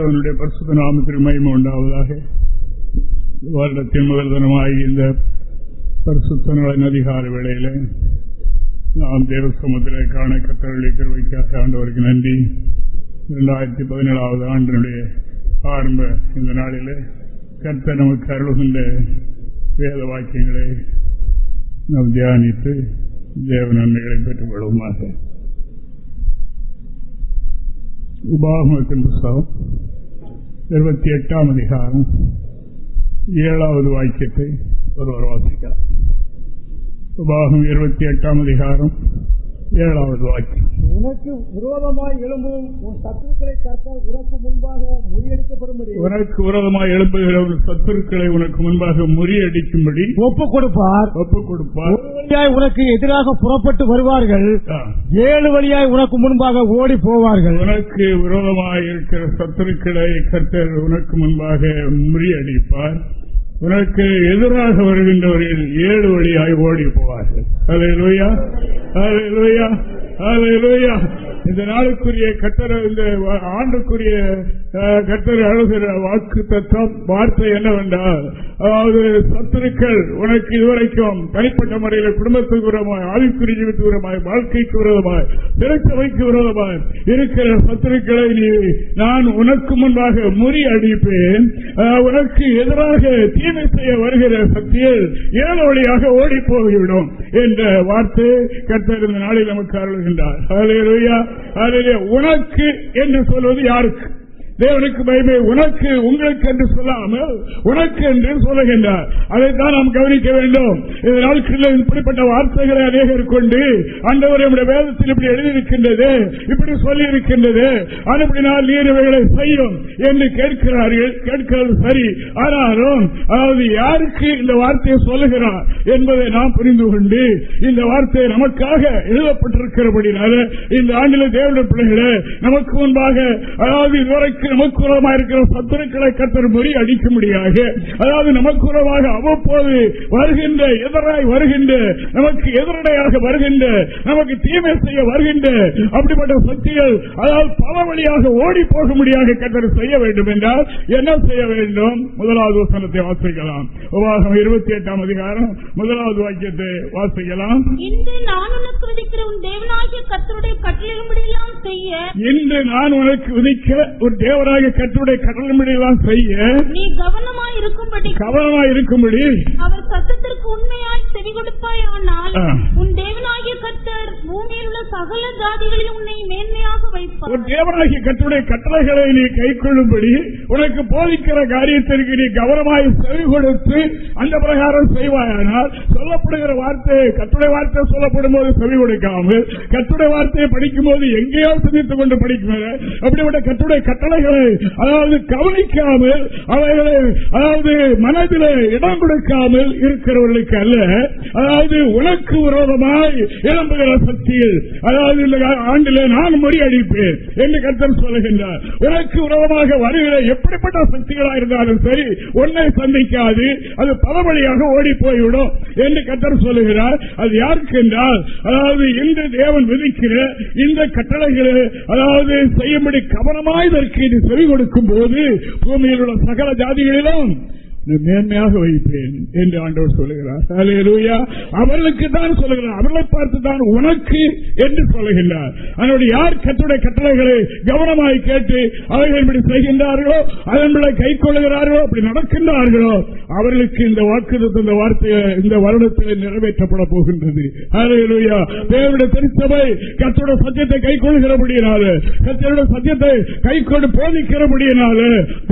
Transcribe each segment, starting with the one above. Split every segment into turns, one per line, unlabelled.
தேவனுடைய பரிசுத்த நாமத்திற்கு மயம் உண்டாவதாக வருடத்தின் முதல் தினமாகி இந்த பரிசுத்த நலன் அதிகார வேளையில நாம் தேவ சமூகத்திலே காண கத்தருடைய கருவைக்காக ஆண்டவருக்கு நன்றி இரண்டாயிரத்தி பதினேழாவது ஆண்டினுடைய ஆரம்ப இந்த நாளில கர்த்த நமக்கு அருளுகின்ற வேத வாக்கியங்களை நாம் தியானித்து தேவ நன்மைகளை பெற்றுக் கொள்வோமாக உபாகமத்தின் புஸ்தகம் இருபத்தி எட்டாம் அதிகாரம் ஏழாவது வாக்கியத்தை ஒருவர் வாசிக்கலாம் உபாகம் இருபத்தி எட்டாம் அதிகாரம் ஏழாவது வாக்கியம்
உனக்கு விரோதமாய் எழும்பும் உன் சத்துருக்களை கர்த்தர் உனக்கு முன்பாக முறியடிக்கப்படும்படி உனக்கு
விரோதமாய் எழும்புகிற சத்துருக்களை உனக்கு முன்பாக முறியடிக்கும்படி ஒப்பு கொடுப்பார் ஒப்பு கொடுப்பார்
வழியாய் உனக்கு
எதிராக புறப்பட்டு வருவார்கள் ஏழு வழியாய் உனக்கு முன்பாக ஓடி போவார்கள் உனக்கு விரோதமாய் இருக்கிற சத்துருக்களை கர்த்தர் உனக்கு முன்பாக முறியடிப்பார் உனக்கு எதிராக வருகின்றவர்கள் ஏழு வழியாய் ஓடி போவார்கள் இந்த நாளுக்குரிய கட்டர இந்த ஆண்டுக்குரிய கட்டளை அழுகிற வாக்கு தத்துவம் வார்த்தை என்னவென்றால் அதாவது சத்துருக்கள் உனக்கு இதுவரைக்கும் தனிப்பட்ட முறையில் குடும்பத்துக்கு விரோதமாய் ஆவிக்குறி ஜீவித்து விரோதமாய் வாழ்க்கைக்கு விரோதமாய் திரைச்சபைக்கு விரோதமாய் இருக்கிற சத்துருக்களை நீ நான் உனக்கு முன்பாக முறி அடிப்பேன் உனக்கு எதிராக தீமை செய்ய வருகிற சக்தியில் ஏழு வழியாக ஓடி போகிவிடும் என்ற வார்த்தை கட்டர் இந்த நாளில் நமக்கு இருக்கின்றார் உனக்கு என்று சொல்வது யாருக்கு தேவனுக்கு பயமே உனக்கு உங்களுக்கு என்று சொல்லாமல் உனக்கு என்று சொல்லுகின்றார் அதைத்தான் நாம் கவனிக்க வேண்டும் இதனால் நாட்களில் இப்படிப்பட்ட வார்த்தைகளை அநேகர் கொண்டு அந்தவர் நம்முடைய வேதத்தில் இப்படி எழுதியிருக்கின்றது இப்படி சொல்லி இருக்கின்றது அனுப்பினால் நீர் இவைகளை செய்யும் என்று கேட்கிறார்கள் கேட்கிறது சரி ஆனாலும் அதாவது யாருக்கு இந்த வார்த்தையை சொல்லுகிறார் என்பதை நாம் புரிந்து கொண்டு இந்த வார்த்தை நமக்காக எழுதப்பட்டிருக்கிறபடினால இந்த ஆண்டில தேவையான பிள்ளைகளை நமக்கு முன்பாக அதாவது இதுவரைக்கும் நமக்கு உரமாக இருக்கிற சத்துருக்களை கத்தர் முறி அடிக்க முடியாத அதாவது நமக்கு உரமாக அவ்வப்போது வருகின்ற எதிராய் வருகின்ற நமக்கு எதிரடையாக வருகின்ற நமக்கு தீமை செய்ய வருகின்ற அப்படிப்பட்ட சக்திகள் அதாவது பல வழியாக ஓடி போக முடியாத கத்தர் செய்ய வேண்டும் என்றால் என்ன செய்ய வேண்டும் முதலாவது வசனத்தை வாசிக்கலாம் உபாகம் இருபத்தி எட்டாம் அதிகாரம் முதலாவது வாக்கியத்தை வாசிக்கலாம்
இன்று நான் உனக்கு விதிக்கிற தேவனாகிய கத்தருடைய செய்ய
இன்று நான் உனக்கு விதிக்கிற ஒரு தேவ ஆண்டவராக கற்றுடைய எல்லாம் செய்ய
நீ கவனமாய் இருக்கும்படி கவனமாய் இருக்கும்படி அவர் சத்தத்திற்கு உண்மையாய் செவி கொடுப்பாய் உன் தேவனாகிய கத்தர் பூமி சகல ஜாதிகளில் உன்னை மேன்மையாக வைப்பார் உன்
தேவனாகி கற்றுடைய கட்டளைகளை நீ கை கொள்ளும்படி உனக்கு போதிக்கிற காரியத்திற்கு நீ கவனமாய் செவி கொடுத்து அந்த பிரகாரம் செய்வாயானால் சொல்லப்படுகிற வார்த்தை கட்டுரை வார்த்தை சொல்லப்படும் போது செவி கொடுக்காமல் கட்டுரை வார்த்தையை படிக்கும் போது எங்கேயோ சிந்தித்துக் கொண்டு படிக்கிற அப்படிப்பட்ட கட்டுரை கட்டளைகளை அதாவது கவனிக்காமல் அவைகளை அதாவது மனதில் இடம் கொடுக்காமல் இருக்கிறவர்களுக்கு அல்ல அதாவது உனக்கு விரோதமாய் இளம்புகிற சக்தியில் அதாவது இந்த ஆண்டிலே நான் மொழி அடிப்பேன் என்று கர்த்தர் சொல்லுகின்றார் உனக்கு உறவமாக வருகிற எப்படிப்பட்ட சக்திகளாக இருந்தாலும் சரி உன்னை சந்திக்காது அது பல வழியாக ஓடி போய்விடும் என்று கர்த்தர் சொல்லுகிறார் அது யாருக்கு என்றால் அதாவது இன்று தேவன் விதிக்கிற இந்த கட்டளைகளை அதாவது செய்யும்படி கவனமாய் இதற்கு இது செவி கொடுக்கும் போது பூமியில் உள்ள சகல ஜாதிகளிலும் மேன்மையாக வைப்பேன் என்று ஆண்டவர் சொல்லுகிறார் அவர்களுக்கு தான் சொல்லுகிறார் அவர்களை பார்த்து தான் உனக்கு என்று சொல்லுகிறார் அதனுடைய யார் கத்துடைய கட்டளைகளை கவனமாய் கேட்டு அவர்கள் இப்படி செய்கின்றார்களோ அதன்படி கை கொள்ளுகிறார்களோ அப்படி நடக்கின்றார்களோ அவர்களுக்கு இந்த வாக்கு இந்த வார்த்தையை இந்த வருடத்தில் நிறைவேற்றப்பட போகின்றது தேவனுடைய திருச்சபை கத்தோட சத்தியத்தை கை கொள்கிறபடியினால கத்தோட சத்தியத்தை கை கொண்டு போதிக்கிறபடியினால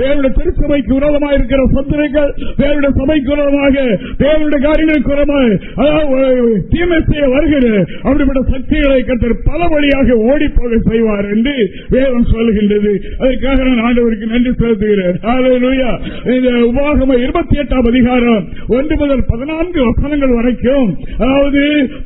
தேவனுடைய திருச்சபைக்கு விரோதமாக இருக்கிற சத்திரிக்க பல வழியாக செய்வார் என்று வேதம் சொல்லுகின்றது அதற்காக நான் ஆண்டவருக்கு நன்றி செலுத்துகிறேன் உபாகம இருபத்தி எட்டாம் அதிகாரம் ஒன்று முதல் பதினான்கு வசனங்கள் வரைக்கும் அதாவது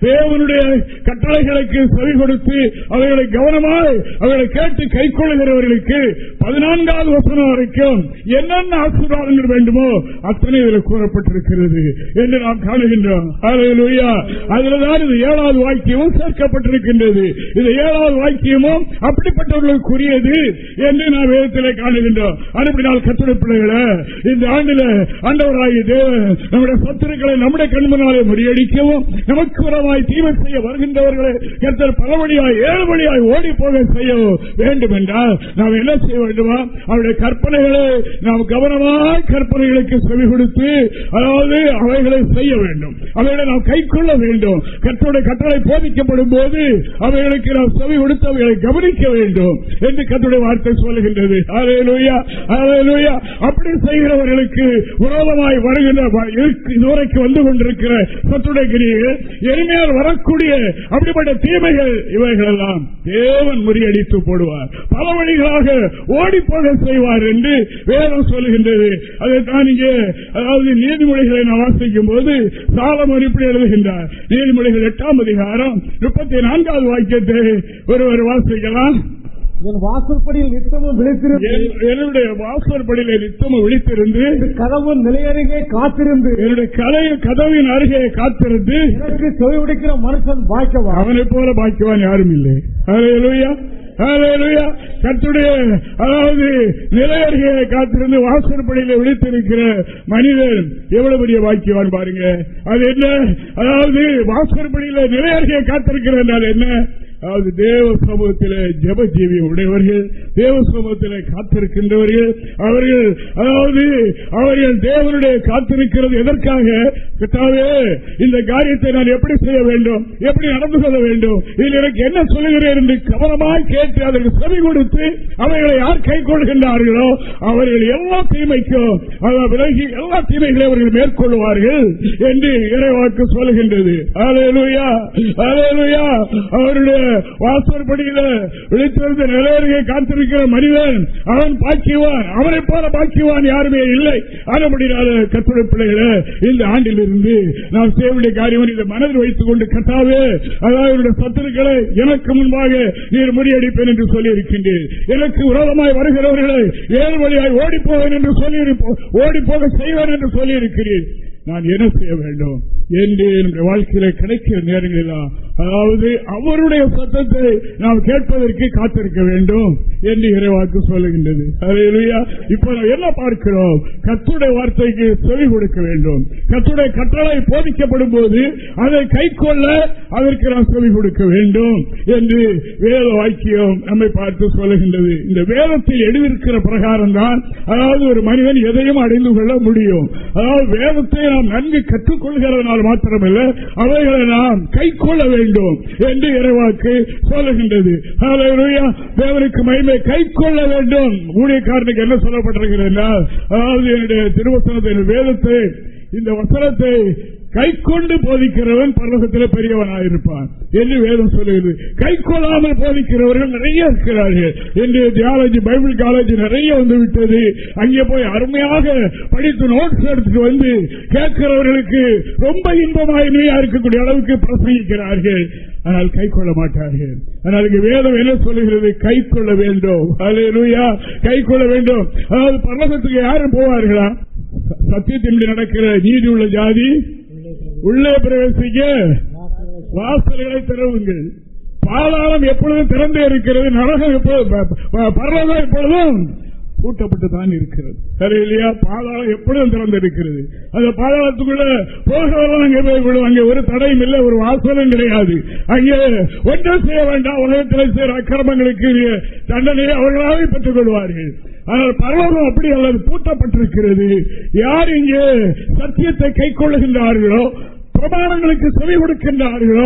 தேவனுடைய கட்டளைகளுக்கு செவி கொடுத்து அவைகளை கவனமாய் அவர்களை கேட்டு கை கொள்ளுகிறவர்களுக்கு பதினான்காவது வசனம் வரைக்கும் என்னென்ன ஆசீர்வாதங்கள் வேண்டுமோ அத்தனை இதில் கூறப்பட்டிருக்கிறது என்று நாம் காணுகின்றோம் அதுலதான் இது ஏழாவது வாக்கியமும் சேர்க்கப்பட்டிருக்கின்றது இது ஏழாவது வாக்கியமும் அப்படிப்பட்டவர்களுக்குரியது என்று நாம் வேதத்திலே காணுகின்றோம் அனுப்பி நாள் பிள்ளைகளை இந்த ஆண்டில் ஆண்டவராகிய தேவன் நம்முடைய சத்துருக்களை நம்முடைய கண்மனாலே முறியடிக்கவும் நமக்கு உரமாய் தீமை செய்ய வருகின்றவர்களை கத்தர் பல வழியாய் ஏழு வழியாய் ஓடி போக செய்ய வேண்டும் என்றால் நாம் என்ன செய்ய வேண்டுமா அவருடைய கற்பனைகளை நாம் கவனமாக கற்பனைகளுக்கு அவைகளுக்கு செவி கொடுத்து அதாவது அவைகளை செய்ய வேண்டும் அவைகளை நாம் கை கொள்ள வேண்டும் கற்றோட கட்டளை போதிக்கப்படும் போது அவைகளுக்கு நாம் செவி கொடுத்து அவைகளை கவனிக்க வேண்டும் என்று கத்துடைய வார்த்தை சொல்லுகின்றது அப்படி செய்கிறவர்களுக்கு உரோதமாய் வருகின்ற இதுவரைக்கு வந்து கொண்டிருக்கிற சத்துடைய கிரிகள் எளிமையால் வரக்கூடிய அப்படிப்பட்ட தீமைகள் இவைகள் எல்லாம் தேவன் முறியடித்து போடுவார் பல வழிகளாக ஓடிப்போக செய்வார் என்று வேதம் சொல்லுகின்றது அதைத்தான் இங்க எழுதிய அதாவது நீதிமொழிகளை நான் வாசிக்கும் போது சாலமன் இப்படி எழுதுகின்றார் நீதிமொழிகள் எட்டாம் அதிகாரம் முப்பத்தி நான்காவது வாக்கியத்தை ஒருவர் வாசிக்கலாம் என் வாசற்படியில் நித்தமும் விழித்திருந்து என்னுடைய வாசற்படியில நித்தமும் விழித்திருந்து கதவு நிலையருகே காத்திருந்து என்னுடைய கதவின் அருகே காத்திருந்து எனக்கு தொழில் மனுஷன் பாக்கவான் அவனை போல பாக்கவான் யாரும் இல்லை கட்டுடைய அதாவது நிலையறிகளை காத்திருந்து வாசற்படியில் விழித்திருக்கிற மனிதன் எவ்வளவு பெரிய வாக்கியவான் பாருங்க அது என்ன அதாவது வாசற்படியில் நிலையறிகளை காத்திருக்கிறார் என்ன அதாவது தேவ சமூகத்தில் ஜப ஜீவி உடையவர்கள் தேவ சமூகத்தில் காத்திருக்கின்றவர்கள் அவர்கள் அதாவது அவர்கள் தேவனுடைய காத்திருக்கிறது எதற்காக கிட்டாவே இந்த காரியத்தை நான் எப்படி செய்ய வேண்டும் எப்படி நடந்து கொள்ள வேண்டும் இதில் எனக்கு என்ன சொல்லுகிறேன் என்று கவனமாக கேட்டு அதற்கு செவி கொடுத்து அவர்களை யார் கை கொள்கின்றார்களோ அவர்கள் எல்லா தீமைக்கும் விலகி எல்லா தீமைகளையும் அவர்கள் மேற்கொள்வார்கள் என்று இறைவாக்கு சொல்லுகின்றது அவருடைய வாசற்படியில விழித்திருந்த நிலையருகே காத்திருக்கிற மனிதன் அவன் பாக்கிவான் அவனை போல பாக்கிவான் யாருமே இல்லை ஆனப்படினால கத்துரை பிள்ளைகளை இந்த ஆண்டில் இருந்து நாம் சேவையுடைய காரியம் இதை மனதில் வைத்துக் கொண்டு கட்டாவே அதாவது சத்துருக்களை எனக்கு முன்பாக நீர் முறியடிப்பேன் என்று சொல்லி இருக்கின்றேன் எனக்கு உரோதமாய் வருகிறவர்களை ஏழு வழியாய் ஓடிப்போவேன் என்று சொல்லி ஓடிப்போக செய்வேன் என்று சொல்லி இருக்கிறேன் நான் என்ன செய்ய வேண்டும் என்று என்னுடைய வாழ்க்கையில கிடைக்கிற நேரங்களெல்லாம் அதாவது அவருடைய சத்தத்தை நாம் கேட்பதற்கு காத்திருக்க வேண்டும் என்று இறைவாக்கு சொல்லுகின்றது இப்ப நாம் என்ன பார்க்கிறோம் கத்துடைய வார்த்தைக்கு செவி கொடுக்க வேண்டும் கத்துடைய கட்டளை போதிக்கப்படும் போது அதை கை கொள்ள அதற்கு நாம் செவி கொடுக்க வேண்டும் என்று வேத வாக்கியம் நம்மை பார்த்து சொல்லுகின்றது இந்த வேதத்தில் எழுதியிருக்கிற பிரகாரம் தான் அதாவது ஒரு மனிதன் எதையும் அடைந்து கொள்ள முடியும் அதாவது வேதத்தை நாம் நன்கு கொள்கிறதனால் மாத்திரமல்ல அவைகளை நாம் கை கொள்ள வேண்டும் என்று இறைவாக்கு சொல்லுகின்றது தேவனுக்கு மகிமை கை கொள்ள வேண்டும் ஊழியக்காரனுக்கு என்ன சொல்லப்பட்டிருக்கிறது அதாவது என்னுடைய திருவசனத்தின் வேதத்தை இந்த வசனத்தை கை கொண்டு போதிக்கிறவன் பரவசத்தில் இருப்பான் என்று வேதம் சொல்லுகிறது கை கொள்ளாமல் போதிக்கிறவர்கள் நிறைய இருக்கிறார்கள் என்று தியாலஜி பைபிள் காலேஜ் நிறைய வந்து விட்டது அங்கே போய் அருமையாக படித்து நோட்ஸ் எடுத்துட்டு வந்து கேட்கிறவர்களுக்கு ரொம்ப இன்பமாயிமையா இருக்கக்கூடிய அளவுக்கு பிரசங்கிக்கிறார்கள் ஆனால் கை கொள்ள மாட்டார்கள் ஆனால் இங்கு வேதம் என்ன சொல்லுகிறது கை கொள்ள வேண்டும் அலையா கை கொள்ள வேண்டும் அதாவது பரவசத்துக்கு யாரும் போவார்களா சத்தியத்தின் நடக்கிற நீதி உள்ள ஜாதி உள்ளே பிரவேசிக்க வாசல்களை திறவுங்கள் பாதாளம் எப்பொழுதும் திறந்தே இருக்கிறது நரகம் பரவதா எப்பொழுதும் பூட்டப்பட்டு தான் இருக்கிறது சரி இல்லையா பாதாளம் எப்பொழுதும் திறந்து இருக்கிறது அந்த பாதாளத்துக்குள்ள போகிறவர்கள் அங்கே அங்கே ஒரு தடையும் இல்லை ஒரு வாசலும் கிடையாது அங்கே ஒன்றும் செய்ய வேண்டாம் உலகத்தில் செய்கிற அக்கிரமங்களுக்கு தண்டனையை அவர்களாகவே பெற்றுக் கொள்வார்கள் ஆனால் பரலோகம் அப்படி அல்லது பூட்டப்பட்டிருக்கிறது யார் இங்கே சத்தியத்தை கை கொள்ளுகின்றார்களோ அவமானங்களுக்கு செவி கொடுக்கின்றார்களோ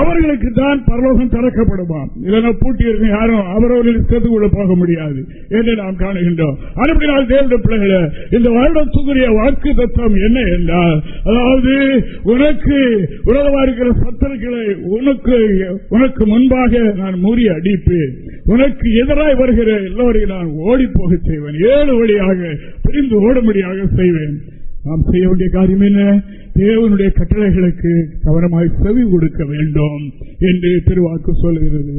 அவர்களுக்கு தான் பரலோகம் திறக்கப்படுமாம் இதனை பூட்டியிருக்க யாரும் அவரவர்கள் சேர்த்து கூட போக முடியாது என்று நாம் காணுகின்றோம் அனுப்பினால் தேவையான பிள்ளைகளே இந்த வருடத்துக்குரிய வாக்கு தத்துவம் என்ன என்றால் அதாவது உனக்கு உலகமா இருக்கிற சத்தர்களை உனக்கு உனக்கு முன்பாக நான் மூறி அடிப்பேன் உனக்கு எதிராய் வருகிற எல்லோரையும் நான் ஓடி போக செய்வேன் ஏழு வழியாக பிரிந்து ஓடும்படியாக செய்வேன் நாம் செய்ய வேண்டிய காரியம் என்ன தேவனுடைய கட்டளைகளுக்கு கவனமாய் செவி கொடுக்க வேண்டும் என்று திருவாக்கு சொல்கிறது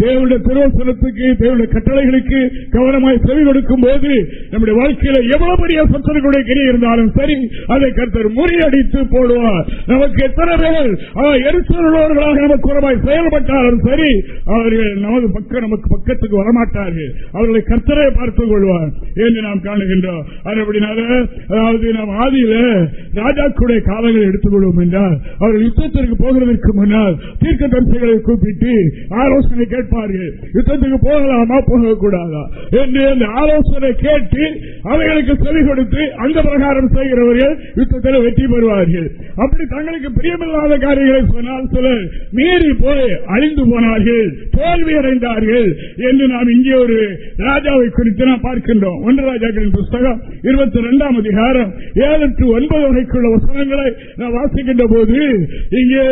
தேவனுடைய திருவசனத்துக்கு தேவனுடைய கட்டளைகளுக்கு கவனமாய் செவி கொடுக்கும் போது நம்முடைய வாழ்க்கையில எவ்வளவு பெரிய சத்தர்களுடைய கிரி இருந்தாலும் சரி அதை கருத்தர் முறியடித்து போடுவார் நமக்கு எத்தனை பேர் எரிசலோர்களாக நமக்கு உரமாய் செயல்பட்டாலும் சரி அவர்கள் நமது பக்கம் நமக்கு பக்கத்துக்கு வரமாட்டார்கள் அவர்களை கர்த்தரை பார்த்துக் கொள்வார் என்று நாம் காணுகின்றோம் அதாவது நாம் ஆதியில ராஜாக்களுடைய காலங்களை எடுத்துக்கொள்வோம் என்றால் அவர்கள் யுத்தத்திற்கு போகிறதற்கு முன்னால் தீர்க்க தரிசைகளை கூப்பிட்டு ஆலோசனை கேட்பார்கள் யுத்தத்துக்கு போகலாமா போகக்கூடாதா என்று அந்த ஆலோசனை கேட்டு அவைகளுக்கு செவி கொடுத்து அந்த பிரகாரம் செய்கிறவர்கள் யுத்தத்தில் வெற்றி பெறுவார்கள் அப்படி தங்களுக்கு பிரியமில்லாத காரியங்களை சொன்னால் சில மீறி போய் அழிந்து போனார்கள் தோல்வி அடைந்தார்கள் என்று நாம் இங்கே ஒரு ராஜாவை குறித்து நாம் பார்க்கின்றோம் ஒன்று ராஜாக்களின் புஸ்தகம் அதிகாரம் இருபத்தி ரெண்டாம் அதிகாரம் ஏழு டு ஒன்பது வரைக்குள்ள வசனங்களை நான் வாசிக்கின்ற போது இங்கே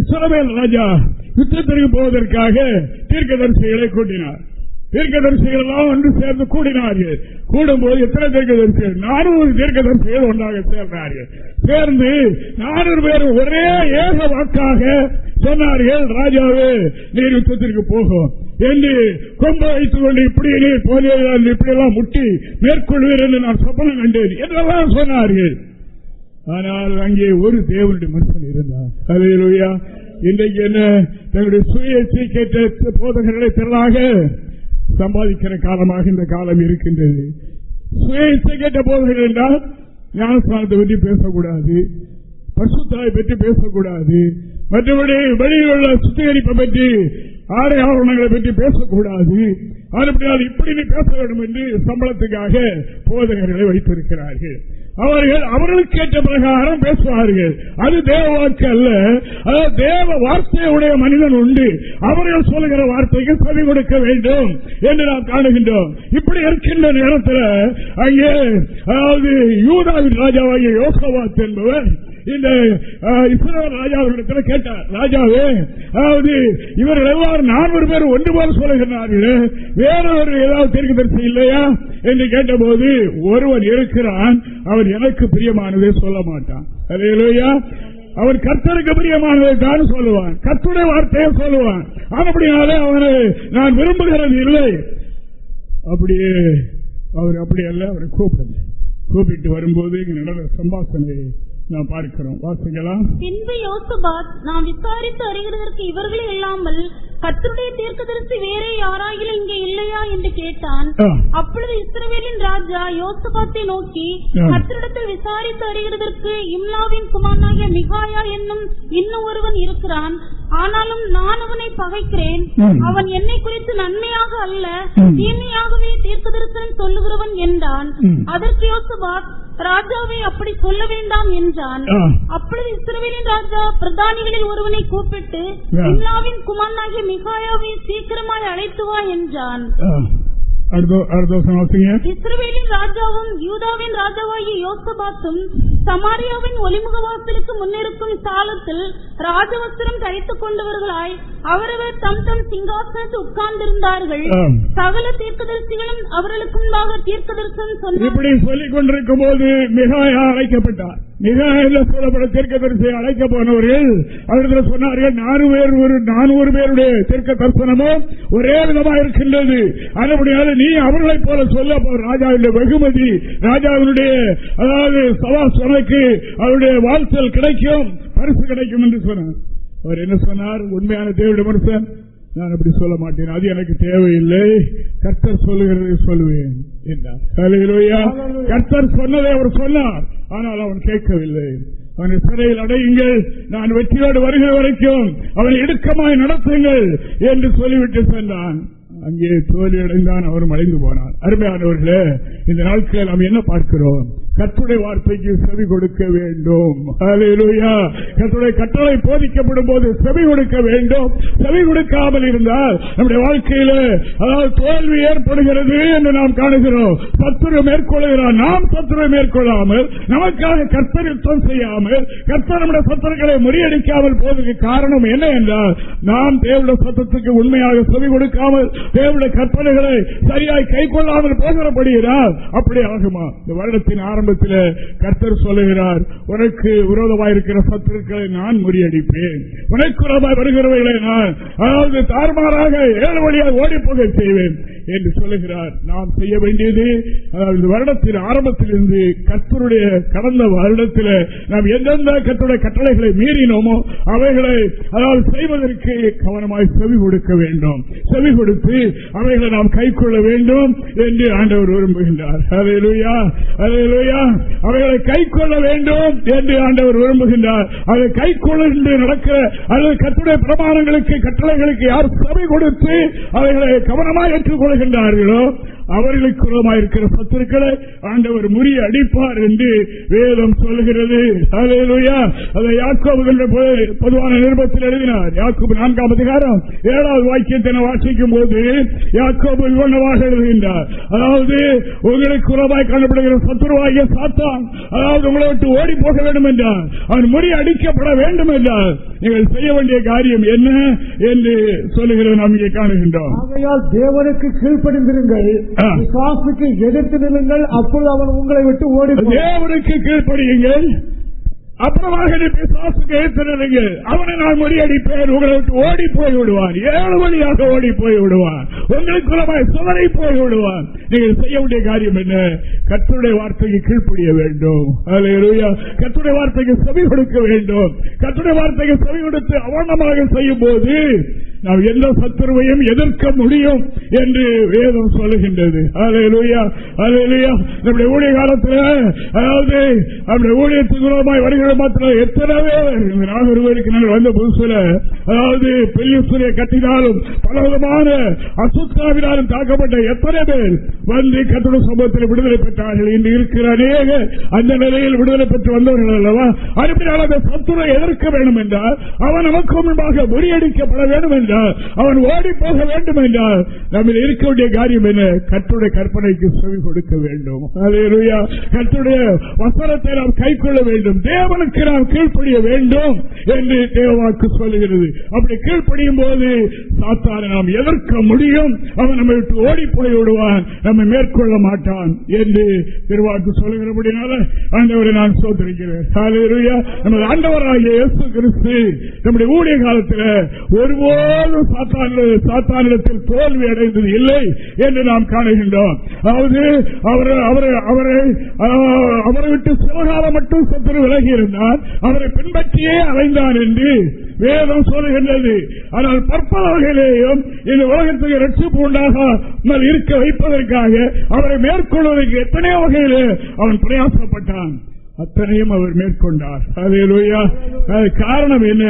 இஸ்ரோவேல் ராஜா யுத்தத்திற்கு போவதற்காக தீர்க்கதரிசிகளை கூட்டினார் தீர்க்கதரிசிகள் எல்லாம் ஒன்று சேர்ந்து கூடினார்கள் போது எத்தனை தீர்க்கதரிசிகள் நானூறு தீர்க்கதரிசிகள் ஒன்றாக சேர்ந்தார்கள் சேர்ந்து நானூறு பேர் ஒரே ஏக வாக்காக சொன்னார்கள் ராஜாவே நீர் யுத்தத்திற்கு போகும் என்று கொம்பு வைத்துக் கொண்டு இப்படி நீர் போனீர்கள் இப்படியெல்லாம் முட்டி மேற்கொள்வீர் என்று நான் சப்பனம் கண்டேன் என்றெல்லாம் சொன்னார்கள் ஆனால் அங்கே ஒரு தேவனுடைய மனுஷன் இருந்தார் அதையிலுயா இன்றைக்கு என்ன தங்களுடைய சுய சீக்கிரத்தை போதகர்களை திரளாக சம்பாதிக்கிற காலமாக இந்த காலம் இருக்கின்றது சுயேச்சை கேட்ட போவர்கள் என்றால் ஞானஸ்தானத்தை பற்றி பேசக்கூடாது பசுத்தாய் பற்றி பேசக்கூடாது மற்றபடி வெளியில் உள்ள சுத்திகரிப்பை பற்றி ஆடை ஆவணங்களை பற்றி பேசக்கூடாது அதுபடியால் இப்படி பேச வேண்டும் என்று சம்பளத்துக்காக போதகர்களை வைத்திருக்கிறார்கள் அவர்கள் அவர்களுக்கு ஏற்ற பிரகாரம் பேசுவார்கள் அது தேவ வாக்கு அல்ல தேவ வார்த்தையுடைய மனிதன் உண்டு அவர்கள் சொல்லுகிற வார்த்தைக்கு செவி கொடுக்க வேண்டும் என்று நாம் காணுகின்றோம் இப்படி இருக்கின்ற நேரத்தில் அங்கே அதாவது யூதாவின் ராஜாவாகிய யோசவாத் என்பவர் இந்த இஸ்ரேல் ராஜாவிடத்தில் கேட்டார் ராஜாவே அதாவது இவர்கள் எவ்வாறு நான்கு பேர் ஒன்று போல சொல்லுகிறார்கள் வேறொரு ஏதாவது தீர்க்க தரிசி இல்லையா என்று கேட்டபோது ஒருவன் இருக்கிறான் அவர் எனக்கு பிரியமானதே சொல்ல மாட்டான் அவர் கர்த்தருக்கு பிரியமானதை தான் சொல்லுவான் கர்த்துடைய வார்த்தையை சொல்லுவான் அப்படினாலே அவனை நான் விரும்புகிறது இல்லை அப்படியே அவர் அப்படி அல்ல அவரை கூப்பிடுங்க கூப்பிட்டு வரும்போது நடந்த சம்பாசனை நாம் பார்க்கிறோம் வாசிக்கலாம்
பின்பு யோசபாத் நாம் விசாரித்து அறிகிறதற்கு இவர்களே இல்லாமல் கத்தருடைய தீர்க்கதரிசி வேற யாராயிலும் இங்கே இல்லையா என்று கேட்டான் அப்பொழுது இஸ்ரவேலின் ராஜா யோசபாத்தை நோக்கி கத்தரிடத்தில் விசாரித்து அறிகிறதற்கு இம்லாவின் குமாரனாகிய மிகாயா என்னும் இன்னும் ஒருவன் இருக்கிறான் ஆனாலும் நான் அவனை பகைக்கிறேன் அவன் என்னை குறித்து நன்மையாக அல்ல தீமையாகவே தீர்க்க தரிசனம் சொல்லுகிறவன் என்றான் அதற்கு யோசபாத் ராஜாவை அப்படி சொல்ல வேண்டாம் என்றான் அப்பொழுது இஸ்ரோவேலின் ராஜா பிரதானிகளில் ஒருவனை கூப்பிட்டு இம்லாவின் குமாரனாகிய மிகாயாவை சீக்கிரமாய் அழைத்துவா என்றான்
இஸ்ரவேலின்
ராஜாவும் யூதாவின் ராஜாவாகிய யோசபாத்தும் சமாரியாவின் ஒலிமுக முன்னிருக்கும் ஸ்தாலத்தில் ராஜவஸ்திரம் தரித்துக் கொண்டவர்களாய் அவரவர் தம் தம் சிங்காசனத்து உட்கார்ந்திருந்தார்கள் சகல தீர்க்கதரிசிகளும் அவர்களுக்கு முன்பாக தீர்க்கதரிசனம் சொன்னார் இப்படி சொல்லிக்
கொண்டிருக்கும் போது மிகாயா அழைக்கப்பட்டார் மிகாயில சொல்லப்பட தீர்க்கதரிசி அழைக்க போனவர்கள் அவர்கள் சொன்னார்கள் நானூறு பேர் ஒரு நானூறு பேருடைய தீர்க்க தரிசனமும் ஒரே விதமாக இருக்கின்றது அதுபடியால் நீ அவர்களை போல சொல்ல ராஜாவுடைய வெகுமதி ராஜாவினுடைய அதாவது சவாசனைக்கு அவருடைய வாழ்த்தல் கிடைக்கும் பரிசு கிடைக்கும் என்று சொன்னார் அவர் என்ன சொன்னார் உண்மையான தேவையுடைய மனுஷன் நான் அப்படி சொல்ல மாட்டேன் அது எனக்கு தேவையில்லை கர்த்தர் சொல்லுகிறதை சொல்லுவேன் கர்த்தர் சொன்னதை அவர் சொன்னார் ஆனால் அவன் கேட்கவில்லை அவன் சிறையில் அடையுங்கள் நான் வெற்றியோடு வருகிற வரைக்கும் அவனை இடுக்கமாய் நடத்துங்கள் என்று சொல்லிவிட்டு சென்றான் அங்கே தோல்வியடைந்தான் அவரும் அடைந்து போனார் அருமையானவர்களே இந்த நாட்களில் நாம் என்ன பார்க்கிறோம் கற்றுடைய வார்த்தைக்கு செவி கொடுக்க வேண்டும் கற்றுடைய கட்டளை போதிக்கப்படும் போது செவி கொடுக்க வேண்டும் செவி கொடுக்காமல் இருந்தால் நம்முடைய வாழ்க்கையில் அதாவது தோல்வி ஏற்படுகிறது என்று நாம் காணுகிறோம் சத்துரை மேற்கொள்கிறார் நாம் சத்துரை மேற்கொள்ளாமல் நமக்காக கர்த்தர் செய்யாமல் கர்த்தர் நம்முடைய சத்தர்களை முறியடிக்காமல் போவதற்கு காரணம் என்ன என்றால் நாம் தேவையான சத்தத்துக்கு உண்மையாக செவி கொடுக்காமல் தேவையான கற்பனைகளை சரியாக கை கொள்ளாமல் போகிறபடுகிறார் அப்படி ஆகுமா இந்த வருடத்தின் ஆரம்பத்தில் கர்த்தர் சொல்லுகிறார் உனக்கு விரோதமாயிருக்கிற சத்துருக்களை நான் முறியடிப்பேன் உனக்கு விரோதமாய் வருகிறவர்களை நான் அதாவது தார்மாராக ஏழு வழியாக ஓடிப்போக செய்வேன் என்று சொல்லுகிறார் நாம் செய்ய வேண்டியது அதாவது வருடத்தின் இருந்து கர்த்தருடைய கடந்த வருடத்தில் நாம் எந்தெந்த கர்த்தருடைய கட்டளைகளை மீறினோமோ அவைகளை அதாவது செய்வதற்கு கவனமாய் செவி கொடுக்க வேண்டும் செவி கொடுத்து அவைகளை நாம் கை வேண்டும் என்று ஆண்டவர் விரும்புகின்றார் அதையிலுயா அதையிலுயா இல்லையா அவர்களை கை கொள்ள வேண்டும் என்று ஆண்டவர் விரும்புகின்றார் அதை கை கொள்ள நடக்கிற அல்லது கட்டுரை பிரமாணங்களுக்கு கட்டளைகளுக்கு யார் சபை கொடுத்து அவைகளை கவனமாக கொள்கின்றார்களோ அவர்களுக்கு இருக்கிற சத்துருக்களை ஆண்டவர் அடிப்பார் என்று வேதம் சொல்கிறது அதை யாக்கோபுகள் பொதுவான நிருபத்தில் எழுதினார் யாக்கோபு நான்காம் அதிகாரம் ஏழாவது வாக்கியத்தை வாசிக்கும் போது யாக்கோபு இவ்வளவாக எழுதுகின்றார் அதாவது உங்களுக்கு உலமாய் காணப்படுகிற சத்துருவாகிய சாத்தான் அதாவது உங்களை விட்டு ஓடி போக வேண்டும் என்றார் அவர் முடி அடிக்கப்பட வேண்டும் என்றார் நீங்கள் செய்ய வேண்டிய காரியம் என்ன என்று சொல்லுகிறது நாம் இங்கே காணுகின்றோம்
தேவனுக்கு கீழ்ப்படுந்திருங்கள் விசுவாசுக்கு எதிர்த்து நிலுங்கள் அப்பொழுது அவன் உங்களை விட்டு ஓடி தேவனுக்கு
கீழ்படியுங்கள் அப்புறமாக எதிர்த்து நிலுங்கள் அவனை நான் முறியடிப்பேன் உங்களை விட்டு ஓடி போய் விடுவார் ஏழு வழியாக ஓடி போய் விடுவார் உங்களுக்கு சோதனை போய் விடுவார் நீங்கள் செய்ய வேண்டிய காரியம் என்ன கற்றுடைய வார்த்தைக்கு கீழ்ப்படிய வேண்டும் கற்றுடைய வார்த்தைக்கு செவி கொடுக்க வேண்டும் கற்றுடைய வார்த்தைக்கு செவி கொடுத்து அவனமாக செய்யும் போது நாம் எந்த சத்துருவையும் எதிர்க்க முடியும் என்று வேதம் சொல்லுகின்றது நம்முடைய ஊழிய காலத்தில் அதாவது நம்முடைய ஊழியத்தின் மூலமாய் வருகிற மாத்திரம் எத்தனை நாகர்வருக்கு நாங்கள் வந்த புதுசுல அதாவது பெரிய சூரிய கட்டினாலும் பல விதமான அசுத்தாவினாலும் தாக்கப்பட்ட எத்தனை பேர் வந்து கத்தோட சம்பவத்தில் விடுதலை பெற்றார்கள் இன்று இருக்கிற அநேக அந்த நிலையில் விடுதலை பெற்று வந்தவர்கள் அல்லவா அந்த சத்துரை எதிர்க்க வேண்டும் என்றால் அவன் நமக்கு முன்பாக முறியடிக்கப்பட வேண்டும் என்று என்றால் அவன் ஓடி போக வேண்டும் என்றால் நம்ம இருக்கக்கூடிய காரியம் என்ன கற்றுடைய கற்பனைக்கு செவி கொடுக்க வேண்டும் கற்றுடைய வசனத்தை நாம் கைக்கொள்ள வேண்டும் தேவனுக்கு நாம் கீழ்ப்படிய வேண்டும் என்று தேவாக்கு சொல்லுகிறது அப்படி கீழ்ப்படியும் போது சாத்தான நாம் எதிர்க்க முடியும் அவன் நம்மை விட்டு ஓடி போய் விடுவான் நம்மை மேற்கொள்ள மாட்டான் என்று திருவாக்கு சொல்லுகிறபடினால ஆண்டவரை நான் சோதரிக்கிறேன் நமது ஆண்டவராகிய இயேசு கிறிஸ்து நம்முடைய ஊழிய காலத்தில் ஒருபோது எப்பொழுதும் சாத்தானிடத்தில் தோல்வி அடைந்தது இல்லை என்று நாம் காணுகின்றோம் அதாவது அவரை அவரை விட்டு சிவகாலம் மட்டும் சற்று விலகி இருந்தார் அவரை பின்பற்றியே அலைந்தான் என்று வேதம் சொல்லுகின்றது ஆனால் பற்பல வகையிலேயும் இந்த உலகத்துக்கு ரட்சிப்பு உண்டாக இருக்க வைப்பதற்காக அவரை மேற்கொள்வதற்கு எத்தனையோ வகையிலே அவன் பிரயாசப்பட்டான் அத்தனையும் அவர் மேற்கொண்டார் காரணம் என்ன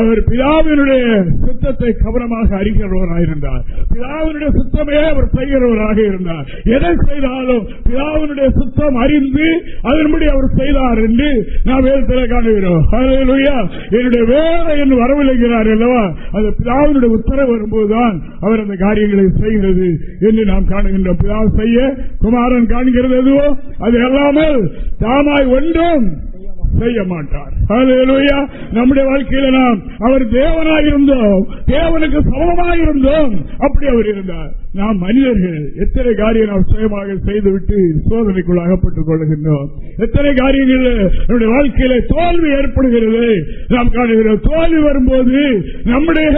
அவர் பிதாவினுடைய சுத்தத்தை கவனமாக அறிகிறவராக இருந்தார் பிதாவினுடைய சுத்தமே அவர் செய்கிறவராக இருந்தார் எதை செய்தாலும் பிதாவினுடைய சுத்தம் அறிந்து அதன்படி அவர் செய்தார் என்று நாம் வேதத்தில் காணுகிறோம் என்னுடைய வேலை என்று வரவில்லைகிறார் அல்லவா அது பிதாவினுடைய உத்தரவு வரும்போதுதான் அவர் அந்த காரியங்களை செய்கிறது என்று நாம் காணுகின்றோம் பிதாவை செய்ய குமாரன் காண்கிறது எதுவோ அது எல்லாமே தாமாய் ஒன்றும் செய்ய மாட்டார் நம்முடைய வாழ்க்கையில நாம் அவர் தேவனாயிருந்தோம் தேவனுக்கு சமமாயிருந்தோம் அப்படி அவர் இருந்தார் நாம் மனிதர்கள் எத்தனை காரியம் நாம் சுயமாக செய்துவிட்டு சோதனைக்குள் அகப்பட்டுக் கொள்கின்றோம் எத்தனை காரியங்கள் நம்முடைய வாழ்க்கையில தோல்வி ஏற்படுகிறது நாம் காணுகிறோம் தோல்வி வரும்போது நம்முடைய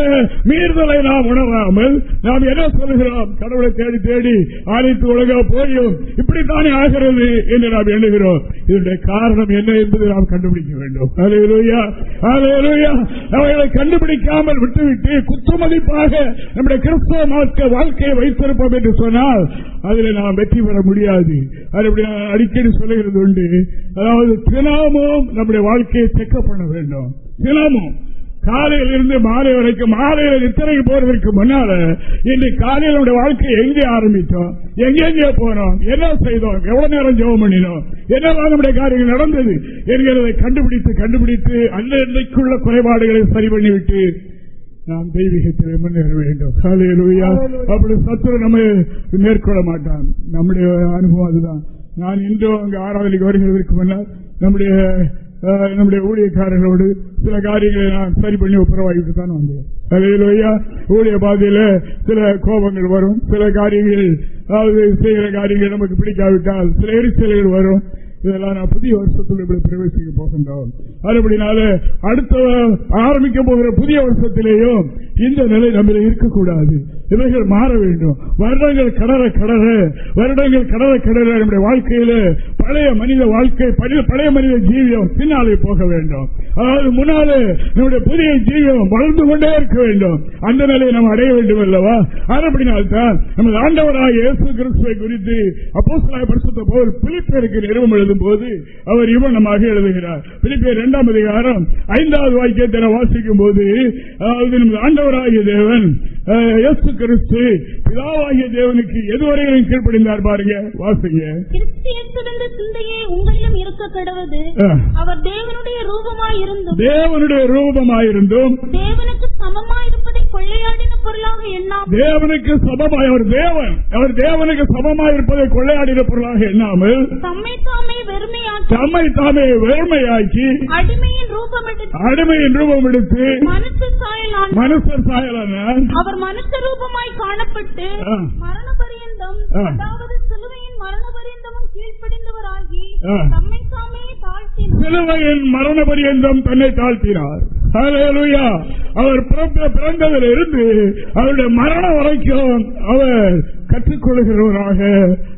மீறுதலை நாம் உணராமல் நாம் என்ன சொல்கிறோம் கடவுளை தேடி தேடி ஆணைத்து உலக போயும் இப்படித்தானே ஆகிறது என்று நாம் எண்ணுகிறோம் இதனுடைய காரணம் என்ன என்பதை நாம் கண்டுபிடிக்க வேண்டும் அவைகளை கண்டுபிடிக்காமல் விட்டுவிட்டு குத்துமதிப்பாக நம்முடைய கிறிஸ்தவ மார்க்க வாழ்க்கையை வைத்திருப்போம் என்று சொன்னால் அதில் நாம் வெற்றி பெற முடியாது அது அடிக்கடி சொல்லுகிறது உண்டு அதாவது தினமும் நம்முடைய வாழ்க்கையை செக்கப் பண்ண வேண்டும் தினமும் காலையில் இருந்து மாலை வரைக்கும் மாலையில் நித்திரைக்கு போறதற்கு முன்னால இன்னைக்கு காலையில் நம்முடைய வாழ்க்கையை எங்கே ஆரம்பித்தோம் எங்கெங்கே போனோம் என்ன செய்தோம் எவ்வளவு நேரம் ஜெபம் பண்ணினோம் என்னதான் நம்முடைய காரியங்கள் நடந்தது என்கிறதை கண்டுபிடித்து கண்டுபிடித்து அன்றைக்குள்ள குறைபாடுகளை சரி பண்ணிவிட்டு நாம் தெய்வீகத்தில் முன்னேற வேண்டும் காலையிலா அப்படி சத்துரு நம்ம மேற்கொள்ள மாட்டான் நம்முடைய அனுபவம் அதுதான் நான் இன்றும் அங்கு ஆறாவதுக்கு வருகிறதற்கு முன்னால் நம்முடைய நம்முடைய ஊழியக்காரர்களோடு சில காரியங்களை நான் சரி பண்ணி உத்தரவாகிட்டு தான் வந்தேன் அதையிலோயா ஊழிய பாதையில சில கோபங்கள் வரும் சில காரியங்கள் அதாவது செய்கிற காரியங்கள் நமக்கு பிடிக்காவிட்டால் சில எரிச்சல்கள் வரும் இதெல்லாம் நான் புதிய வருஷத்தில் இப்படி பிரவேசிக்க போகின்றோம் அதுபடினாலே அடுத்த ஆரம்பிக்க போகிற புதிய வருஷத்திலேயும் இந்த நிலை நம்ம இருக்கக்கூடாது இவைகள் மாற வேண்டும் வருடங்கள் கடற கடற வருடங்கள் கடற கடற நம்முடைய வாழ்க்கையில பழைய மனித வாழ்க்கை பழைய மனித ஜீவியம் பின்னாலே போக வேண்டும் அதாவது முன்னாலே நம்முடைய புதிய ஜீவியம் வளர்ந்து கொண்டே இருக்க வேண்டும் அந்த நிலையை நாம் அடைய வேண்டும் அல்லவா அப்படினால்தான் நமது ஆண்டவராக இயேசு கிறிஸ்துவை குறித்து அப்போ பரிசுத்த போல் பிளிப்பேருக்கு நிறுவம் எழுதும் போது அவர் இவனமாக எழுதுகிறார் பிளிப்பேர் இரண்டாம் அதிகாரம் ஐந்தாவது வாக்கியத்தை வாசிக்கும் போது அதாவது நமது ஆண்டவராகிய தேவன் இயேசு கிறிஸ்து பிதாவாகிய தேவனுக்கு எதுவரையும் கீழ்ப்படிந்தார் பாருங்க வாசிங்க
அவர் தேவனுடைய ரூபமாயிருந்தும் தேவனுக்கு சமமாய்
அவர் தேவன் அவர் தேவனுக்கு சமமாயிருப்பதை கொள்ளையாடின பொருளாக எண்ணாமல்
தம்மை தாமே வெறுமையாக்கி அடிமையின் ரூபம் எடுத்து அடிமையின் ரூபம் எடுத்து சாயலான மனுஷர் சாயலான அவர் அவர் மனுஷ ரூபமாய் காணப்பட்டு மரண பரியந்தம் அதாவது சிலுவையின் மரண பரியந்தமும் கீழ்ப்படிந்தவராகி தம்மை தாமே தாழ்த்தி சிலுவையின்
மரண பரியந்தம் தன்னை தாழ்த்தினார் அவர் பிறந்ததில் இருந்து அவருடைய மரணம் வரைக்கும் அவர் கற்றுக்கொள்கிறவராக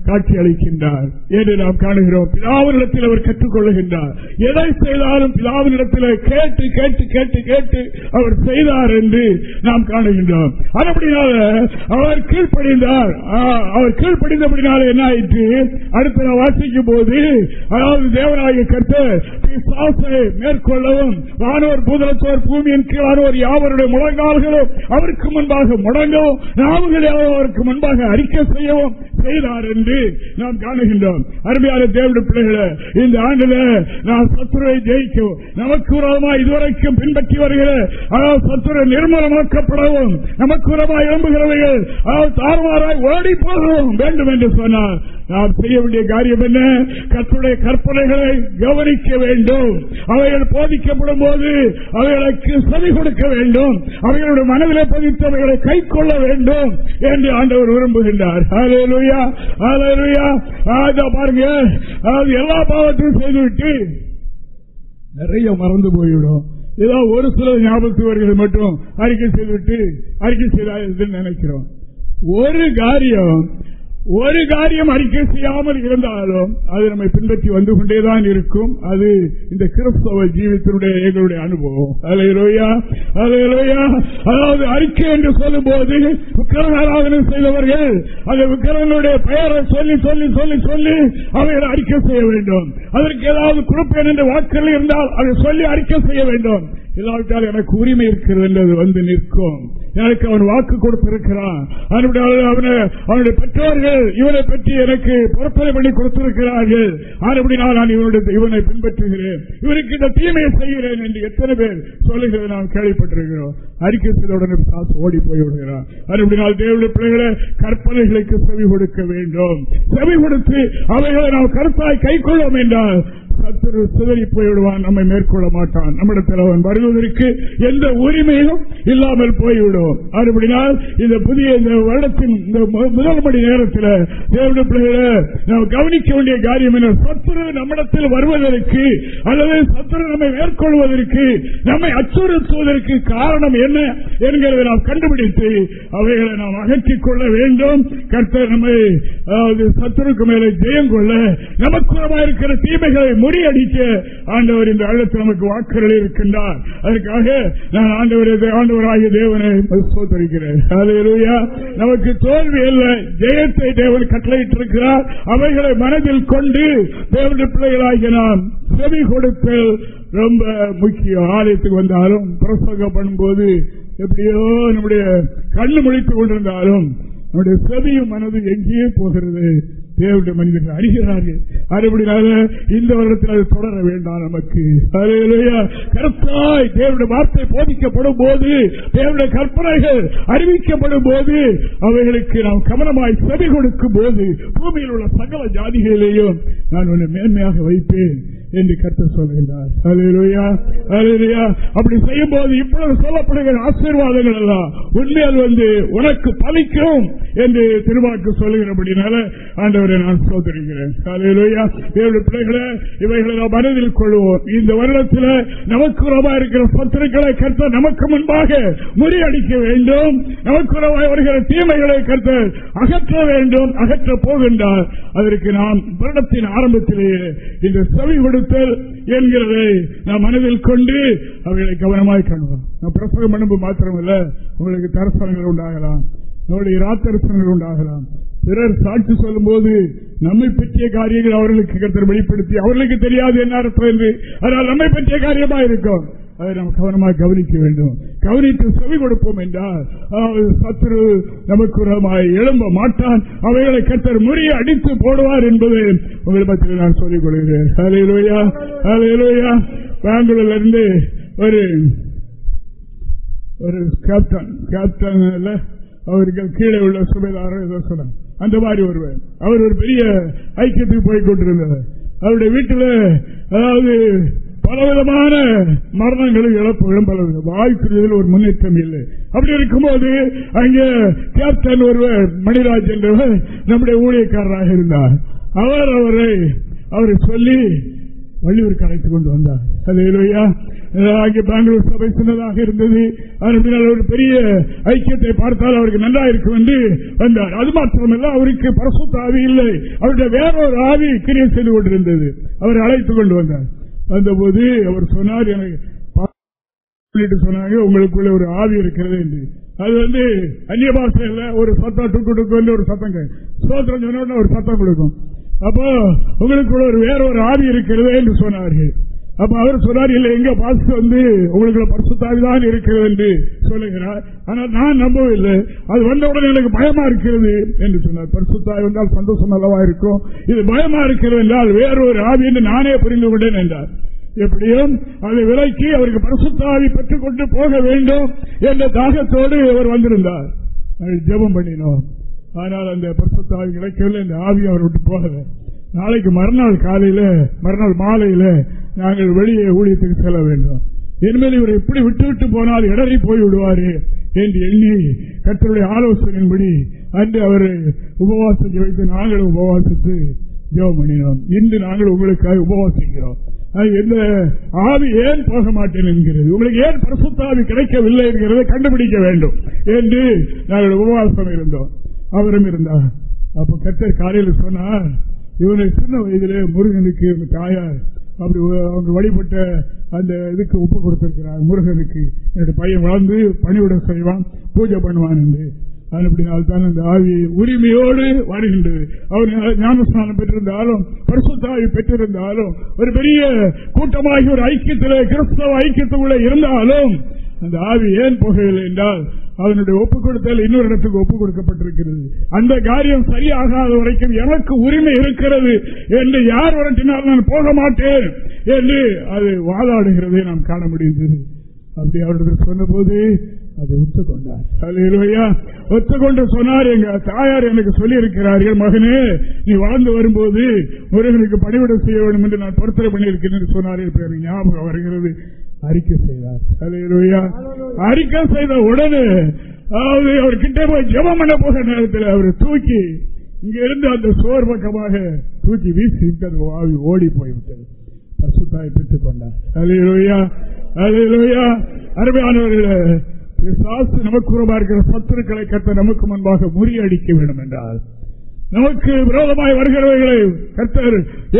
காட்சி அளிக்கின்றார் என்று நாம் காணுகிறோம் பிதாவினிடத்தில் அவர் கற்றுக்கொள்ளுகின்றார் எதை செய்தாலும் பிதாவினிடத்தில் கேட்டு கேட்டு கேட்டு கேட்டு அவர் செய்தார் என்று நாம் காணுகின்றோம் அதுபடியாக அவர் கீழ்ப்படிந்தார் அவர் கீழ்ப்படிந்தபடினால என்ன ஆயிற்று அடுத்த நான் வாசிக்கும் போது அதாவது தேவராய கற்று மேற்கொள்ளவும் வானோர் பூதலத்தோர் பூமியின் கீழானோர் யாவருடைய முழங்கால்களும் அவருக்கு முன்பாக முடங்கவும் நாமங்களே அவருக்கு முன்பாக அறிக்கை செய்யவும் செய்தார் என்று என்று நாம் காணுகின்றோம் அருமையான தேவிட பிள்ளைகளை இந்த ஆண்டுல நாம் சத்துரை ஜெயிக்கும் நமக்கு உரமா இதுவரைக்கும் பின்பற்றி வருகிற அதாவது சத்துரை நிர்மலமாக்கப்படவும் நமக்கு உரமா எழும்புகிறவர்கள் அதாவது தாறுமாறாய் ஓடி போகவும் வேண்டும் என்று சொன்னார் நாம் செய்ய வேண்டிய காரியம் என்ன கற்றுடைய கற்பனைகளை கவனிக்க வேண்டும் அவைகள் போதிக்கப்படும் போது அவைகளுக்கு சதி கொடுக்க வேண்டும் அவைகளுடைய மனதில் பதித்து அவைகளை கை கொள்ள வேண்டும் என்று ஆண்டவர் விரும்புகின்றார் பாருங்க எல்லா பாவத்தையும் செய்துவிட்டு நிறைய மறந்து போய்விடும் ஏதோ ஒரு சில ஞாபகத்து வருகிறது மட்டும் அறிக்கை செய்துவிட்டு அறிக்கை என்று நினைக்கிறோம் ஒரு காரியம் ஒரு காரியம் அறிக்கை செய்யாமல் இருந்தாலும் அது நம்மை பின்பற்றி வந்து கொண்டேதான் இருக்கும் அது இந்த கிறிஸ்தவ ஜீவித்தினுடைய எங்களுடைய அனுபவம் அதாவது அறிக்கை என்று சொல்லும் போது விக்கிரமாராதனை செய்தவர்கள் அந்த விக்கிரமனுடைய பெயரை சொல்லி சொல்லி சொல்லி சொல்லி அவைகளை அறிக்கை செய்ய வேண்டும் அதற்கு ஏதாவது குறிப்பேன் என்ற வாக்குகள் இருந்தால் அதை சொல்லி அறிக்கை செய்ய வேண்டும் இல்லாவிட்டால் எனக்கு உரிமை இருக்கிறது என்று வந்து நிற்கும் எனக்கு அவன் வாக்கு கொடுத்திருக்கிறான் அவனுடைய பெற்றோர்கள் இவனை பற்றி எனக்கு பொறுப்பதை பண்ணி கொடுத்திருக்கிறார்கள் ஆனப்படினால் நான் இவனுடைய இவனை பின்பற்றுகிறேன் இவனுக்கு இந்த தீமையை செய்கிறேன் என்று எத்தனை பேர் சொல்லுகிறது நாம் கேள்விப்பட்டிருக்கிறோம் அறிக்கை உடனே சாசு ஓடி போய்விடுகிறான் அதுபடினால் தேவடைய பிள்ளைகளை கற்பனைகளுக்கு செவி கொடுக்க வேண்டும் செவி கொடுத்து அவைகளை நாம் கருத்தாய் கை கொள்ளும் என்றால் கத்திர சிதறி போய்விடுவான் நம்மை மேற்கொள்ள மாட்டான் நம்மிடத்தில் அவன் வருவதற்கு எந்த உரிமையும் இல்லாமல் போய்விடும் அப்படினால் இந்த புதிய இந்த வருடத்தின் இந்த முதல் மணி நேரத்தில் நாம் கவனிக்க வேண்டிய காரியம் என்ன சத்துரு நம்மிடத்தில் வருவதற்கு அல்லது சத்துரு நம்மை மேற்கொள்வதற்கு நம்மை அச்சுறுத்துவதற்கு காரணம் என்ன என்கிறதை நாம் கண்டுபிடித்து அவைகளை நாம் அகற்றிக் கொள்ள வேண்டும் கர்த்தர் நம்மை சத்துருக்கு மேலே ஜெயம் கொள்ள நமக்கு இருக்கிற தீமைகளை முறியடிக்க ஆண்டவர் இந்த அழுத்த நமக்கு வாக்குகள் இருக்கின்றார் அதற்காக நான் ஆண்டவர் ஆண்டவராகிய தேவனை சோதரிக்கிறேன் நமக்கு தோல்வி அல்ல ஜெயத்தை தேவன் கட்டளையிட்டு இருக்கிறார் அவைகளை மனதில் கொண்டு தேவன பிள்ளைகளாகிய நாம் செவி கொடுத்தல் ரொம்ப முக்கியம் ஆலயத்துக்கு வந்தாலும் பிரசங்கம் பண்ணும்போது எப்படியோ நம்முடைய கண்ணு முடித்துக் கொண்டிருந்தாலும் நம்முடைய செவியும் மனது எங்கேயே போகிறது தேவையான மனிதர்கள் அறிகிறார்கள் அறுபடியாக இந்த வருடத்தில் அது தொடர வேண்டாம் நமக்கு கருத்தாய் தேவையான வார்த்தை போதிக்கப்படும் போது தேவையான கற்பனைகள் அறிவிக்கப்படும் போது அவைகளுக்கு நாம் கவனமாய் செவி கொடுக்கும் போது பூமியில் உள்ள சகல ஜாதிகளிலேயும் நான் உன்னை மேன்மையாக வைப்பேன் என்று கருத்து சொல்கிறார் அப்படி செய்யும் போது இப்பொழுது சொல்லப்படுகிற ஆசீர்வாதங்கள் எல்லாம் உண்மையால் வந்து உனக்கு பலிக்கும் என்று திருவாக்கு சொல்லுகிறபடினால ஆண்டவரை நான் சோதரிக்கிறேன் பிள்ளைகளை இவைகளை நாம் மனதில் கொள்வோம் இந்த வருடத்தில் நமக்கு உறவா இருக்கிற சத்துருக்களை கருத்த நமக்கு முன்பாக முறியடிக்க வேண்டும் நமக்கு உறவாய் வருகிற தீமைகளை கருத்த அகற்ற வேண்டும் அகற்ற போகின்றார் அதற்கு நாம் வருடத்தின் ஆரம்பத்திலேயே இந்த செவி விடு கொடுத்தல் என்கிறதை நாம் மனதில் கொண்டு அவர்களை கவனமாய் காணுவோம் நான் பிரசவம் அனுப்பு மாத்திரமல்ல உங்களுக்கு தரசனங்கள் உண்டாகலாம் உங்களுடைய ராத்தரசனங்கள் உண்டாகலாம் பிறர் சாட்சி சொல்லும் போது நம்மை பற்றிய காரியங்கள் அவர்களுக்கு வெளிப்படுத்தி அவர்களுக்கு தெரியாது என்ன அர்த்தம் என்று அதனால் நம்மை பற்றிய காரியமா இருக்கும் அதை நாம் கவனமாக கவனிக்க வேண்டும் கவனித்து செவி கொடுப்போம் என்றால் சத்ரு நமக்கு எழும்ப மாட்டான் அவைகளை கட்டர் முறிய அடித்து போடுவார் என்பதை உங்களை பற்றி நான் சொல்லிக் கொள்கிறேன் பெங்களூர்ல இருந்து ஒரு ஒரு கேப்டன் கேப்டன் அவருக்கு கீழே உள்ள சுபேதாரர் ஏதோ அந்த மாதிரி ஒருவர் அவர் ஒரு பெரிய ஐக்கியத்துக்கு போய் கொண்டிருந்தவர் அவருடைய வீட்டில் அதாவது பலவிதமான மரணங்களும் இழப்புகளும் பல வாழ்க்கையில் ஒரு முன்னேற்றம் இல்லை அப்படி இருக்கும்போது அங்கே கேப்டன் ஒருவர் மணிராஜ் என்றவர் நம்முடைய ஊழியக்காரராக இருந்தார் அவர் அவரை அவரை சொல்லி வள்ளியூர் அழைத்துக் கொண்டு வந்தார் அது இல்லையா அங்கே பெங்களூர் சபை சின்னதாக இருந்தது அதன் பின்னால் ஒரு பெரிய ஐக்கியத்தை பார்த்தால் அவருக்கு நல்லா இருக்கு என்று வந்தார் அது மாத்திரமல்ல அவருக்கு பரசுத்த ஆவி இல்லை அவருடைய வேறொரு ஆவி கிரியை செய்து கொண்டிருந்தது அவர் அழைத்துக் கொண்டு வந்தார் வந்தபோது அவர் சொன்னார் எனக்கு சொன்னாங்க உங்களுக்குள்ள ஒரு ஆவி இருக்கிறது என்று அது வந்து அந்நிய பாஷையில ஒரு சத்தம் டுக்கு டுக்கு ஒரு சத்தம் சோத்திரம் சொன்ன ஒரு சத்தம் கொடுக்கும் அப்போ உங்களுக்குள்ள ஒரு வேற ஒரு ஆவி இருக்கிறது என்று சொன்னார்கள் அப்ப அவர் சொன்னார் இல்ல எங்க பாஸ் வந்து உங்களுக்கு பரிசுத்தாவிதான் இருக்கிறது என்று சொல்லுகிறார் ஆனால் நான் நம்பவில்லை அது வந்தவுடன் எனக்கு பயமா இருக்கிறது என்று சொன்னார் பரிசுத்தாய் என்றால் சந்தோஷம் நல்லவா இருக்கும் இது பயமா இருக்கிறது என்றால் வேறொரு ஆவி என்று நானே புரிந்து கொண்டேன் என்றார் எப்படியும் அதை விலக்கி அவருக்கு பரிசுத்தாவி பெற்றுக் கொண்டு போக வேண்டும் என்ற தாகத்தோடு அவர் வந்திருந்தார் ஜெபம் பண்ணினோம் ஆனால் அந்த பரிசுத்தாவி கிடைக்கவில்லை இந்த ஆவி அவர் விட்டு போகவே நாளைக்கு மறுநாள் காலையில மறுநாள் மாலையில நாங்கள் வெளியே ஊழியத்துக்கு செல்ல வேண்டும் என்பதை இவர் எப்படி விட்டுவிட்டு போனால் இடறி போய்விடுவாரு என்று எண்ணி கற்றுடைய ஆலோசனையின்படி அன்று அவர் உபவாசத்தை வைத்து நாங்களும் உபவாசித்து ஜோம் பண்ணினோம் இன்று நாங்கள் உங்களுக்காக உபவாசிக்கிறோம் எந்த ஆவி ஏன் போக மாட்டேன் என்கிறது உங்களுக்கு ஏன் பரிசுத்தாவி கிடைக்கவில்லை என்கிறதை கண்டுபிடிக்க வேண்டும் என்று நாங்கள் உபவாசம் இருந்தோம் அவரும் இருந்தார் அப்ப கத்தர் காலையில் சொன்னார் இவனை சின்ன வயதிலே முருகனுக்கு தாயார் அப்படி அவங்க வழிபட்ட அந்த இதுக்கு ஒப்பு கொடுத்திருக்கிறார் முருகனுக்கு என்னுடைய பையன் வளர்ந்து பணிவிட செய்வான் பூஜை பண்ணுவான் என்று அதன்படினால்தான் அந்த ஆவி உரிமையோடு வருகின்றது அவர் ஞானஸ்நானம் பெற்றிருந்தாலும் பரிசுத்தாவி பெற்றிருந்தாலும் ஒரு பெரிய கூட்டமாகி ஒரு ஐக்கியத்தில் கிறிஸ்தவ ஐக்கியத்துக்குள்ள இருந்தாலும் அந்த ஆவி ஏன் போகவில்லை என்றால் அதனுடைய ஒப்பு கொடுத்தால் இன்னொரு இடத்துக்கு ஒப்புக் கொடுக்கப்பட்டிருக்கிறது அந்த காரியம் சரியாகாத வரைக்கும் எனக்கு உரிமை இருக்கிறது என்று யார் வரட்டினால் நான் போக மாட்டேன் என்று அது வாதாடுகிறதை நாம் காண முடிந்தது அப்படி அவர்கள் சொன்னபோது அதை ஒத்துக்கொண்டார் ஒத்துக்கொண்டு சொன்னார் எங்க தாயார் எனக்கு சொல்லி இருக்கிறார்கள் மகனே நீ வாழ்ந்து வரும்போது முருகனுக்கு பணிவிட செய்ய வேண்டும் என்று நான் பொருத்தனை பண்ணியிருக்கிறேன் சொன்னார்கள் ஞாபகம் வருகிறது அறிக்கை செய்வார் அறிக்கை செய்த உடனே அதாவது அவர் கிட்ட போய் ஜபம் பண்ண போகிற நேரத்தில் அவர் தூக்கி இங்க இருந்து அந்த சோர் பக்கமாக தூக்கி வீசி வாவி ஆவி ஓடி போய்விட்டது பசுத்தாய் பெற்றுக் கொண்டார் அலையிலோயா அலையிலோயா அருமையானவர்களே சாஸ்து நமக்கு உரமா இருக்கிற சத்துருக்களை கத்த நமக்கு முன்பாக முறியடிக்க வேண்டும் என்றால் நமக்கு விரோதமாய் வருகிறவர்களை கத்தர்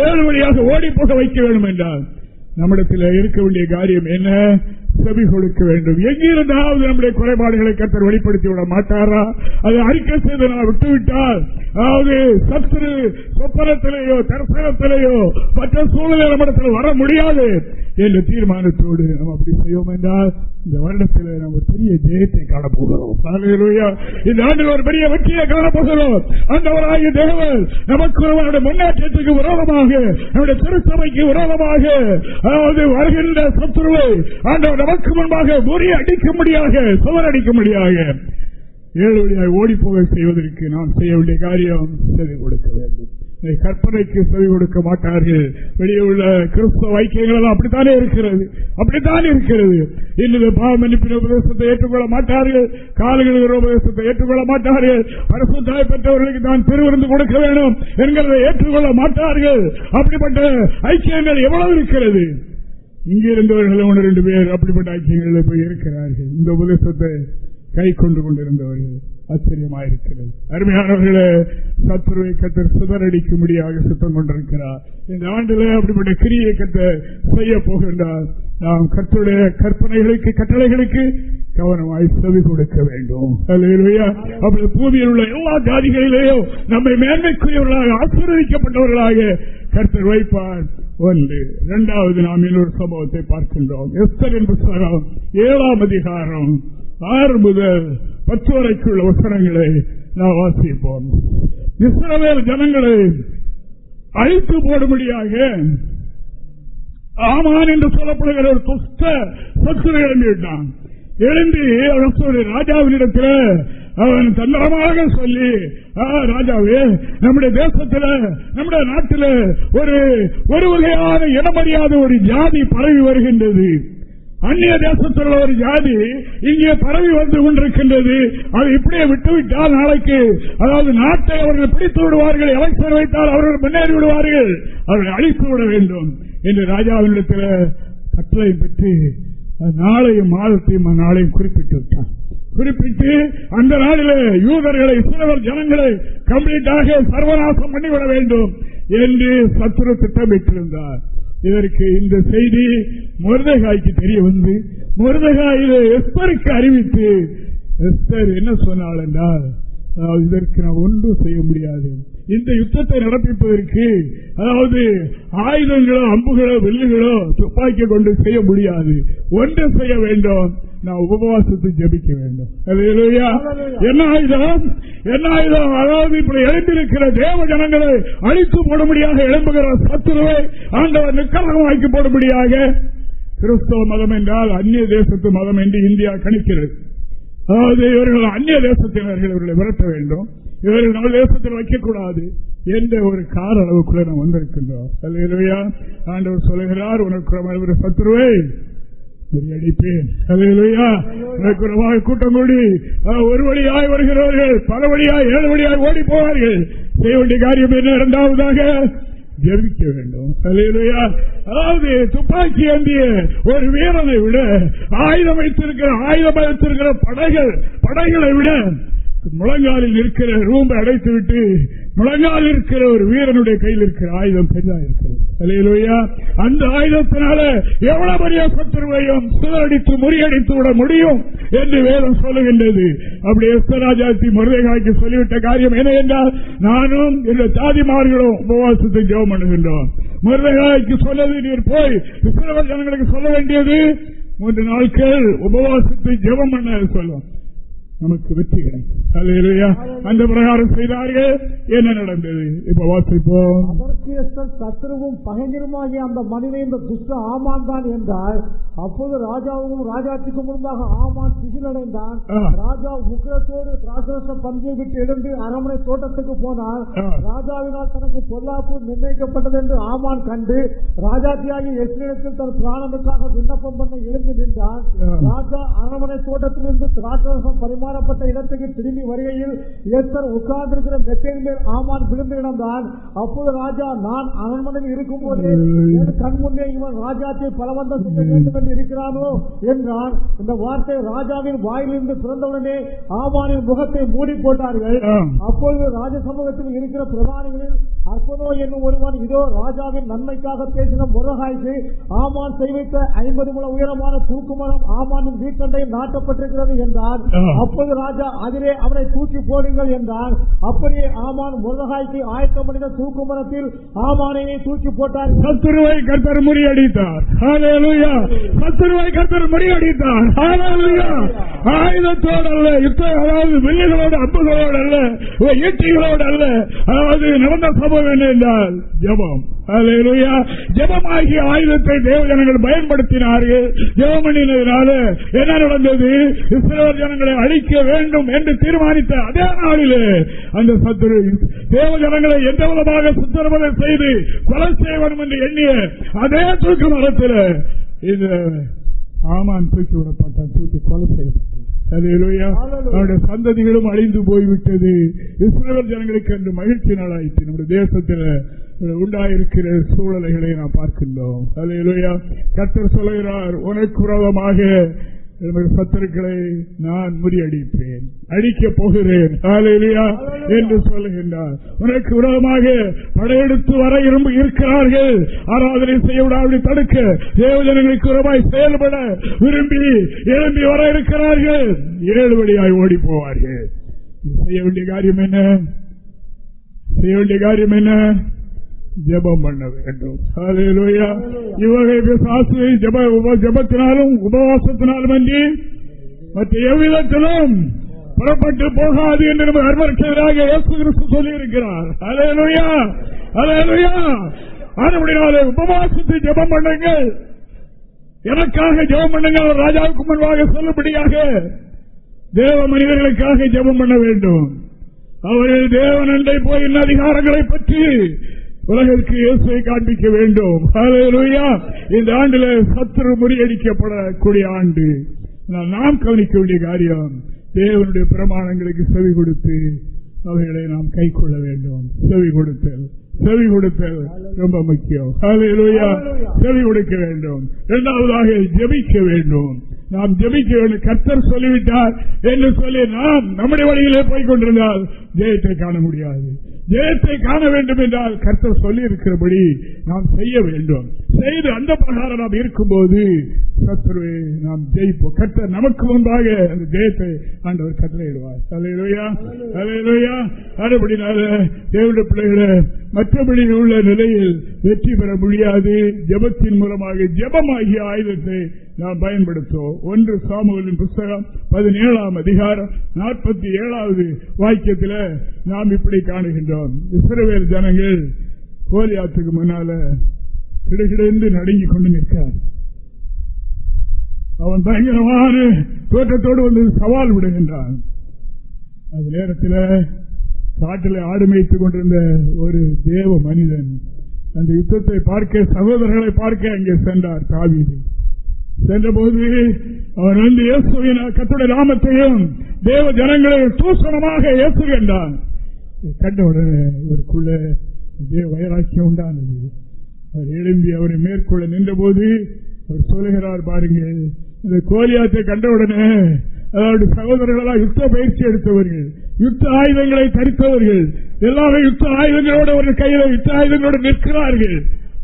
ஏழு வழியாக ஓடி போக வைக்க வேண்டும் என்றால் நம்மிடத்தில் இருக்க வேண்டிய காரியம் என்ன செவி கொடுக்க வேண்டும் எங்கிருந்தாவது நம்முடைய குறைபாடுகளை கத்தர் வெளிப்படுத்தி விட மாட்டாரா அது அறிக்கை செய்து நான் விட்டுவிட்டால் அதாவது சத்துரு சொப்பனத்திலேயோ தரிசனத்திலேயோ மற்ற சூழ்நிலை நம்மிடத்தில் வர முடியாது என்ற தீர்மானத்தோடு நாம் அப்படி செய்வோம் என்றால் இந்த வருடத்தில் நாம் ஒரு பெரிய ஜெயத்தை காணப்போகிறோம் இந்த ஆண்டில் ஒரு பெரிய வெற்றியை காணப்போகிறோம் அந்தவராகிய தேவர் நமக்கு முன்னேற்றத்துக்கு உரோகமாக நம்முடைய திருச்சபைக்கு உரோகமாக அதாவது வருகின்ற சத்துருவை ஆண்டவர் நமக்கு முன்பாக முறிய அடிக்கும்படியாக சுவரடிக்கும்படியாக ஏழு வழியாக ஓடிப்போக செய்வதற்கு நாம் செய்ய வேண்டிய காரியம் செய்து கொடுக்க வேண்டும் கற்பனைக்கு செவி கொடுக்க மாட்டார்கள் வெளியே உள்ள கிறிஸ்தவ வைக்கியங்கள் அப்படித்தானே இருக்கிறது அப்படித்தானே இருக்கிறது இன்னும் பாவமன்னிப்பின் உபதேசத்தை ஏற்றுக்கொள்ள மாட்டார்கள் கால்களின் உபதேசத்தை ஏற்றுக்கொள்ள மாட்டார்கள் அரசு பெற்றவர்களுக்கு தான் திருவிருந்து கொடுக்க வேண்டும் என்கிறதை ஏற்றுக்கொள்ள மாட்டார்கள் அப்படிப்பட்ட ஐக்கியங்கள் எவ்வளவு இருக்கிறது இங்கிருந்தவர்கள் ஒன்று ரெண்டு பேர் அப்படிப்பட்ட ஐக்கியங்களில் போய் இருக்கிறார்கள் இந்த உபதேசத்தை கை கொண்டு கொண்டிருந்தவர்கள் ஆச்சரியமாயிருக்கிறது அருமையானவர்களே சத்துருவை கத்தர் சுதரடிக்கும்படியாக சுத்தம் கொண்டிருக்கிறார் இந்த ஆண்டுல அப்படிப்பட்ட கிரியை கத்தர் செய்ய போகின்றார் நாம் கத்தருடைய கற்பனைகளுக்கு கட்டளைகளுக்கு கவனமாய் செவி கொடுக்க வேண்டும் அப்படி பூமியில் உள்ள எல்லா ஜாதிகளிலேயும் நம்மை மேன்மைக்குரியவர்களாக ஆசீர்வதிக்கப்பட்டவர்களாக கருத்தர் வைப்பார் ஒன்று இரண்டாவது நாம் இன்னொரு சம்பவத்தை பார்க்கின்றோம் எஸ்தர் என் புஸ்தகம் ஏழாம் அதிகாரம் ஆறு முதல் பத்து வரைக்குள்ள வசனங்களை நாம் வாசிப்போம் இஸ்ரவேல் ஜனங்களை அழித்து போடும்படியாக ஆமான் என்று சொல்லப்படுகிற ஒரு துஷ்ட சத்துரு எழும்பிவிட்டான் அவன் ராஜாவினிடத்தில் அவன் தந்திரமாக சொல்லி ராஜாவே நம்முடைய தேசத்தில் நம்முடைய நாட்டில் ஒரு ஒரு வகையான இடமறியாத ஒரு ஜாதி பரவி வருகின்றது அந்நிய தேசத்தில் ஒரு ஜாதி இங்கே பரவி வந்து கொண்டிருக்கின்றது அது இப்படியே விட்டுவிட்டால் நாளைக்கு அதாவது நாட்டை அவர்கள் பிடித்து விடுவார்கள் எலக்ஷன் வைத்தால் அவர்கள் முன்னேறி விடுவார்கள் அவர்கள் அழித்து விட வேண்டும் என்று ராஜாவினிடத்தில் கட்டளை பெற்று நாளையும் மாதத்தையும் அந்நாளையும் குறிப்பிட்டு விட்டான் குறிப்பிட்டு அந்த நாளில் யூதர்களை சிலவர் ஜனங்களை கம்ப்ளீட்டாக சர்வநாசம் பண்ணிவிட வேண்டும் என்று சத்துரு திட்டமிட்டிருந்தார் இதற்கு இந்த செய்தி முருதகாய்க்கு தெரிய வந்து முருதகாயில எஸ்பருக்கு அறிவித்து எஸ்பர் என்ன சொன்னால் என்றால் இதற்கு நான் ஒன்றும் செய்ய முடியாது இந்த யுத்தத்தை நடப்பிப்பதற்கு அதாவது ஆயுதங்களோ அம்புகளோ வெள்ளுகளோ துப்பாக்கி கொண்டு செய்ய முடியாது ஒன்று செய்ய வேண்டும் நான் உபவாசத்தை ஜபிக்க வேண்டும் என்ன ஆயுதம் என்ன ஆயுதம் அதாவது இப்படி எழுந்திருக்கிற தேவ ஜனங்களை அழித்து போடும்படியாக எழும்புகிற சத்துருவை ஆண்டவர் நிக்கரகமாக்கி போடும்படியாக கிறிஸ்தவ மதம் என்றால் அந்நிய தேசத்து மதம் என்று இந்தியா கணிக்கிறது அதாவது இவர்கள் அந்நிய தேசத்தினர்கள் இவர்களை விரட்ட வேண்டும் இவர்கள் நம்ம தேசத்தில் வைக்கக்கூடாது என்ற ஒரு கார அளவுக்குள்ள நாம் வந்திருக்கின்றோம் ஆண்டவர் சொல்லுகிறார் உனக்கு சத்துருவை கூட்டம் கூடி ஒரு வழியாய் வருகிறவர்கள் பல வழியாய் ஏழு வழியாய் ஓடி போவார்கள் செய்ய வேண்டிய காரியம் என்ன இரண்டாவதாக ஜெபிக்க வேண்டும் அதாவது துப்பாக்கி ஏந்திய ஒரு வீரனை விட ஆயுதம் வைத்திருக்கிற ஆயுதம் வைத்திருக்கிற படைகள் படைகளை விட முழங்காலில் இருக்கிற ரூம்பை அடைத்து விட்டு முழங்கால் இருக்கிற ஒரு வீரனுடைய கையில் இருக்கிற ஆயுதம் பெரிதா இருக்கிறது அந்த ஆயுதத்தினால எவ்வளவு பெரிய சத்துருவையும் சிதறடித்து முறியடித்து விட முடியும் என்று வேதம் சொல்லுகின்றது அப்படி எஸ்வராஜாத்தி முருகைக்கு சொல்லிவிட்ட காரியம் என்ன என்றால் நானும் இந்த தாதிமார்களும் உபவாசத்தை ஜெபம் பண்ணுகின்றோம் முருகைக்கு சொல்லது நீர் போய் இஸ்ரவ ஜனங்களுக்கு சொல்ல வேண்டியது மூன்று நாட்கள் உபவாசத்தை ஜெபம் பண்ண சொல்லுவோம் நமக்கு வெற்றி கிடைக்கும் அந்த பிரகாரம் செய்தார்கள் என்ன நடந்தது இப்ப வாசிப்போம்
சத்ருவும் பகைஞருமாகிய அந்த மனிதன் இந்த துஷ்ட ஆமான் தான் என்றால் அப்போது ராஜாவும் ராஜாத்திற்கு முன்பாக ஆமான் சிசிலடைந்தான் ராஜா உக்ரத்தோடு ராஜரச பந்தியை விட்டு எழுந்து அரண்மனை தோட்டத்துக்கு போனார் ராஜாவினால் தனக்கு பொல்லாப்பு நிர்ணயிக்கப்பட்டது என்று ஆமான் கண்டு ராஜாத்தியாகி எஸ்ரிடத்தில் தன் பிராணனுக்காக விண்ணப்பம் பண்ண எழுந்து நின்றான் ராஜா அரண்மனை தோட்டத்திலிருந்து ராஜரசம் பரிமாறி ஆதாரப்பட்ட இடத்துக்கு திரும்பி வருகையில் எஸ்தர் உட்கார்ந்திருக்கிற மெத்தையின் மேல் ஆமான் விழுந்து இடம்தான் அப்போது ராஜா நான் அரண்மனையில் இருக்கும் போது என் கண் முன்னே இவன் ராஜாத்தை பலவந்த செய்ய வேண்டும் என்று இருக்கிறானோ என்றான் இந்த வார்த்தை ராஜாவின் வாயிலிருந்து பிறந்தவுடனே ஆமானின் முகத்தை மூடி போட்டார்கள் அப்பொழுது ராஜ சமூகத்தில் இருக்கிற பிரதானிகளில் அற்புதோ என்னும் ஒருவன் இதோ ராஜாவின் நன்மைக்காக பேசின முருகாய்க்கு ஆமான் செய்வித்த ஐம்பது முழ உயரமான தூக்குமரம் ஆமானின் வீட்டண்டை நாட்டப்பட்டிருக்கிறது என்றார் அப்போ அப்பொழுது ராஜா அதிலே அவனை தூக்கி போடுங்கள் என்றார் அப்படியே ஆமான் முருகாய்க்கு ஆயத்தம் அடைந்த தூக்கு மரத்தில் ஆமானையை தூக்கி போட்டார் சத்துருவை கர்த்தர் முறியடித்தார் சத்துருவை கர்த்தர்
முறியடித்தார் ஆயுதத்தோடு அல்ல யுத்த அதாவது வில்லுகளோடு அம்புகளோடு அல்ல இயற்றிகளோடு அல்ல அதாவது நடந்த சம்பவம் என்றால் ஜபம் ஜபமாகிய ஆயுதத்தை தேவஜனங்கள் பயன்படுத்தினார்கள் ஜபம் என்ன நடந்தது இஸ்ரோ ஜனங்களை அழிக்க அழிக்க வேண்டும் என்று தீர்மானித்த அதே நாளிலே அந்த சத்துரு தேவஜனங்களை எந்த விதமாக சுத்தரவதை செய்து கொலை செய்ய வேண்டும் என்று எண்ணிய அதே தூக்கு மரத்தில் இந்த ஆமான் தூக்கி விடப்பட்டான் தூக்கி கொலை செய்யப்பட்டது அவருடைய சந்ததிகளும் அழிந்து போய்விட்டது இஸ்ரேல் ஜனங்களுக்கு என்று மகிழ்ச்சி நாளாயிற்று நம்முடைய தேசத்தில் உண்டாயிருக்கிற சூழ்நிலைகளை நாம் பார்க்கின்றோம் கத்தர் சொல்கிறார் உனக்குறவமாக என்னுடைய சத்துருக்களை நான் முறியடிப்பேன் அடிக்கப் போகிறேன் என்று சொல்லுகின்றார் உனக்கு விரோதமாக படையெடுத்து வர இரும்பு இருக்கிறார்கள் ஆராதனை செய்ய விடாமல் தடுக்க தேவஜனங்களுக்கு உரமாய் செயல்பட விரும்பி எழும்பி வர இருக்கிறார்கள் ஏழு வழியாக ஓடி போவார்கள் செய்ய வேண்டிய காரியம் என்ன செய்ய வேண்டிய காரியம் என்ன ஜபம் பண்ண வேண்டும் இவர்களுக்கு சாசுவை ஜப ஜபத்தினாலும் உபவாசத்தினாலும் அன்றி மற்ற எவ்விதத்திலும் புறப்பட்டு போகாது என்று நமது சொல்லியிருக்கிறார் இயேசு கிறிஸ்து சொல்லியிருக்கிறார் அலையலுயா அதுபடினாலே உபவாசத்தை ஜபம் பண்ணுங்கள் எனக்காக ஜபம் பண்ணுங்கள் ராஜாவுக்கு முன்பாக சொல்லும்படியாக தேவ மனிதர்களுக்காக ஜபம் பண்ண வேண்டும் அவர்கள் தேவனண்டை போய் இன்ன அதிகாரங்களை பற்றி உலகிற்கு இயேசுவை காண்பிக்க வேண்டும் இந்த ஆண்டுல சத்துரு முறியடிக்கப்படக்கூடிய ஆண்டு நாம் கவனிக்க வேண்டிய காரியம் தேவனுடைய பிரமாணங்களுக்கு செவி கொடுத்து அவைகளை நாம் கை கொள்ள வேண்டும் செவி கொடுத்தல் செவி கொடுத்தல் ரொம்ப முக்கியம் செவி கொடுக்க வேண்டும் இரண்டாவதாக ஜபிக்க வேண்டும் நாம் ஜபிக்க வேண்டும் கர்த்தர் சொல்லிவிட்டார் என்று சொல்லி நாம் நம்முடைய வழியிலே போய்கொண்டிருந்தால் ஜெயத்தை காண முடியாது ஜெயத்தை காண வேண்டும் என்றால் கர்த்தர் சொல்லி இருக்கிறபடி நாம் செய்ய வேண்டும் செய்து அந்த பிரகாரம் நாம் இருக்கும்போது போது நாம் ஜெயிப்போம் கர்த்தர் நமக்கு முன்பாக அந்த ஜெயத்தை ஆண்டவர் கட்டளையிடுவார் தலையிலுயா தலையிலுயா அதுபடினால தேவையான பிள்ளைகளை மற்றபடி உள்ள நிலையில் வெற்றி பெற முடியாது ஜபத்தின் மூலமாக ஜபமாகிய ஆயுதத்தை நாம் பயன்படுத்துவோம் ஒன்று சாமுகளின் புஸ்தகம் பதினேழாம் அதிகாரம் நாற்பத்தி ஏழாவது வாக்கியத்தில் நாம் இப்படி காணுகின்றோம் இஸ்ரவேல் ஜனங்கள் கோலியாத்துக்கு முன்னால கிடுகிடந்து நடுங்கிக் கொண்டு நிற்கிறார் அவன் பயங்கரமான தோற்றத்தோடு வந்து சவால் விடுகின்றான் அது நேரத்தில் காட்டில் ஆடு கொண்டிருந்த ஒரு தேவ மனிதன் அந்த யுத்தத்தை பார்க்க சகோதரர்களை பார்க்க அங்கே சென்றார் காவிரி சென்றபோது அவர் வந்து இயேசுவின் கத்துடைய நாமத்தையும் தேவ ஜனங்களை தூசணமாக இயேசுகின்றான் கண்ட உடனே இவருக்குள்ள தேவ உண்டானது அவர் எழும்பி அவரை மேற்கொள்ள நின்றபோது அவர் சொல்லுகிறார் பாருங்கள் இந்த கோலியாத்தை கண்டவுடனே அதாவது சகோதரர்களா யுத்த பயிற்சி எடுத்தவர்கள் யுத்த ஆயுதங்களை தரித்தவர்கள் எல்லாமே யுத்த ஆயுதங்களோடு ஒரு கையில் யுத்த ஆயுதங்களோடு நிற்கிறார்கள்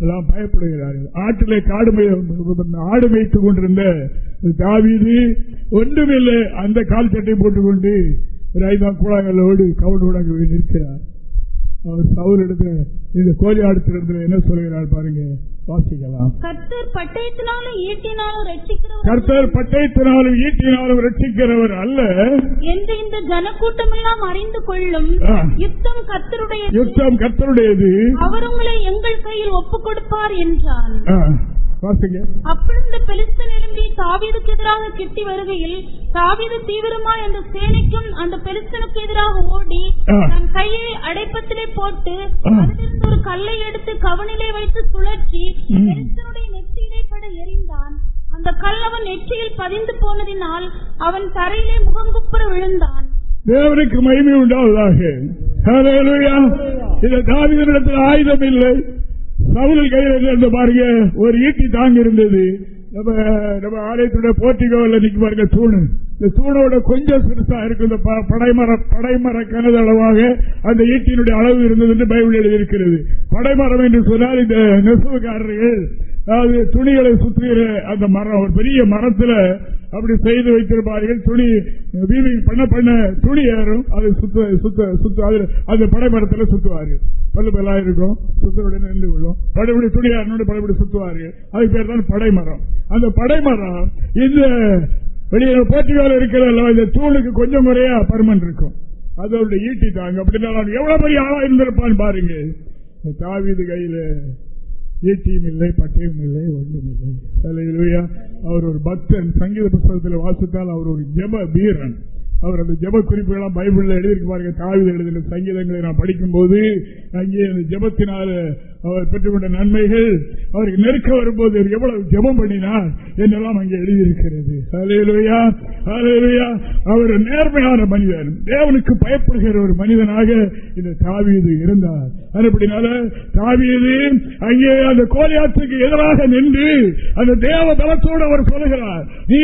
எல்லாம் பயப்படுகிறார்கள் ஆற்றிலே காடு ஆடு மேய்த்து கொண்டிருந்த தாவிது ஒன்றுமில்லை அந்த கால் சட்டை போட்டுக்கொண்டு ஒரு ஐந்தாம் கூழாங்கல்லோடு கவுண்டு ஊடகங்களில் நிற்கிறார் அவர் சவுல் எடுத்து கோழி ஆடுத்திடத்துல என்ன சொல்கிறார் பாருங்க
கர்த்தர் பட்டயத்தினாலும் ஈட்டினாலும் ரட்சிக்கிறவர் கர்த்தர்
பட்டயத்தினாலும் ஈட்டினாலும் ரட்சிக்கிறவர் அல்ல
எந்த இந்த ஜனக்கூட்டம் எல்லாம் அறிந்து கொள்ளும் யுத்தம் கர்த்தருடைய யுத்தம்
கர்த்தருடையது அவர்
உங்களை எங்கள் கையில் ஒப்பு கொடுப்பார் என்றான் அப்பொழுது பெலிஸ்தன் எழும்பி தாவீதுக்கு எதிராக கிட்டி அந்த சேனைக்கும் எதிராக ஓடி எடுத்து கவனிலே வைத்து சுழற்றி பெலிஸ்தனுடைய நெற்றியிலே பட எறிந்தான் அந்த கல் நெற்றியில் பதிந்து போனதினால் அவன் தரையிலே முகங்குப்புற விழுந்தான்
மகிமை உண்டாவதாக ஆயுதம் இல்லை பதில் கையில் இருந்து பாருங்க ஒரு ஈட்டி தாங்கி இருந்தது நம்ம நம்ம ஆலயத்துடைய போட்டிகோவில் நிக்க பாருங்க தூணு இந்த தூணோட கொஞ்சம் சிறுசா இருக்கு இந்த படைமர படைமர கனது அளவாக அந்த ஈட்டியினுடைய அளவு இருந்தது என்று பைபிள் எழுதியிருக்கிறது படைமரம் என்று சொன்னால் இந்த நெசவுக்காரர்கள் அதாவது துணிகளை சுற்றுகிற அந்த மரம் ஒரு பெரிய மரத்தில் அப்படி செய்து வைத்திருப்பார்கள் துணி வீவிங் பண்ண பண்ண துணி ஏறும் அதை சுத்த சுத்த சுத்த அதில் அந்த படைமரத்தில் சுற்றுவார்கள் பல்லு பல்லாக இருக்கும் சுத்தருடைய நின்று விழும் படைபடி துணி ஏறணும் படைபடி சுற்றுவார்கள் அதுக்கு பேர் தான் படைமரம் அந்த படைமரம் இந்த வெளியே போர்ச்சுகால இருக்கிற இந்த தூளுக்கு கொஞ்சம் முறையா பர்மன் இருக்கும் அது அவருடைய ஈட்டி தாங்க அப்படின்னா எவ்வளவு பெரிய ஆளா இருந்திருப்பான்னு பாருங்க தாவிது கையில ஈட்டியும் இல்லை பட்டயம் இல்லை ஒன்றும் இல்லை அவர் ஒரு பக்தன் சங்கீத புஸ்தகத்தில் வாசித்தால் அவர் ஒரு ஜெப வீரன் அவர் அந்த ஜப குறிப்புகளாம் பைபிளில் எழுதியிருப்பார்கள் தாவித எழுதின சங்கீதங்களை நான் படிக்கும் போது அங்கே அந்த ஜபத்தினால அவர் பெற்றுக்கொண்ட நன்மைகள் அவருக்கு நெருக்க வரும்போது எவ்வளவு ஜபம் பண்ணினார் என்றெல்லாம் அங்கே எழுதியிருக்கிறது அவர் நேர்மையான மனிதன் தேவனுக்கு பயப்படுகிற ஒரு மனிதனாக இந்த தாவியது இருந்தார் தாவியது அங்கே அந்த கோலியாற்றுக்கு எதிராக நின்று அந்த தேவ பலத்தோடு அவர் சொல்லுகிறார் நீ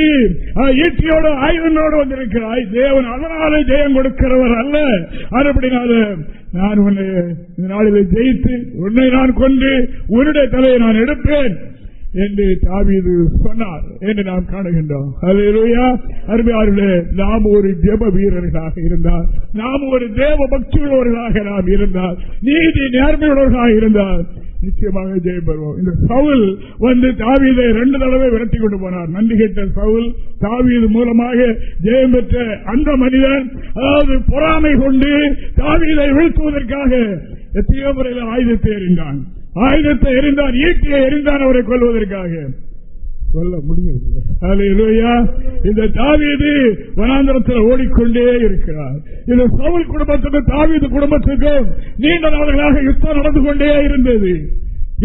ஈட்டியோட ஆயுதனோடு வந்திருக்கிறாய் தேவன் அதனாலே ஜெயம் கொடுக்கிறவர் அல்ல அப்படினால நான் உன்னை இந்த நாளில் ஜெயித்து உன்னை நான் கொண்டு உன்னுடைய தலையை நான் எடுப்பேன் என்று தாவீது சொன்னார் என்று நாம் காணுகின்றோம் அருமையாருளே நாம் ஒரு ஜெப வீரர்களாக இருந்தால் நாம் ஒரு தேவ பக்தியுள்ளவர்களாக நாம் இருந்தால் நீதி நேர்மையுள்ளவர்களாக இருந்தால் நிச்சயமாக ஜெயம் பெறுவோம் இந்த சவுல் வந்து தாவீதை ரெண்டு தடவை விரட்டி கொண்டு போனார் நன்றி கேட்ட சவுல் தாவீது மூலமாக ஜெயம் பெற்ற அந்த மனிதன் அதாவது பொறாமை கொண்டு தாவீதை வீழ்த்துவதற்காக எத்தனையோ முறையில் ஆயுதத்தை எறிந்தான் ஆயுதத்தை எரிந்தான் ஈட்டியை எரிந்தான் அவரை கொள்வதற்காக கொல்ல முடியவில்லை இந்த தாவீது வனாந்திரத்தில் ஓடிக்கொண்டே இருக்கிறார் இந்த சவுல் குடும்பத்துக்கும் தாவீது குடும்பத்துக்கும் நீண்ட நாடுகளாக யுத்தம் நடந்து கொண்டே இருந்தது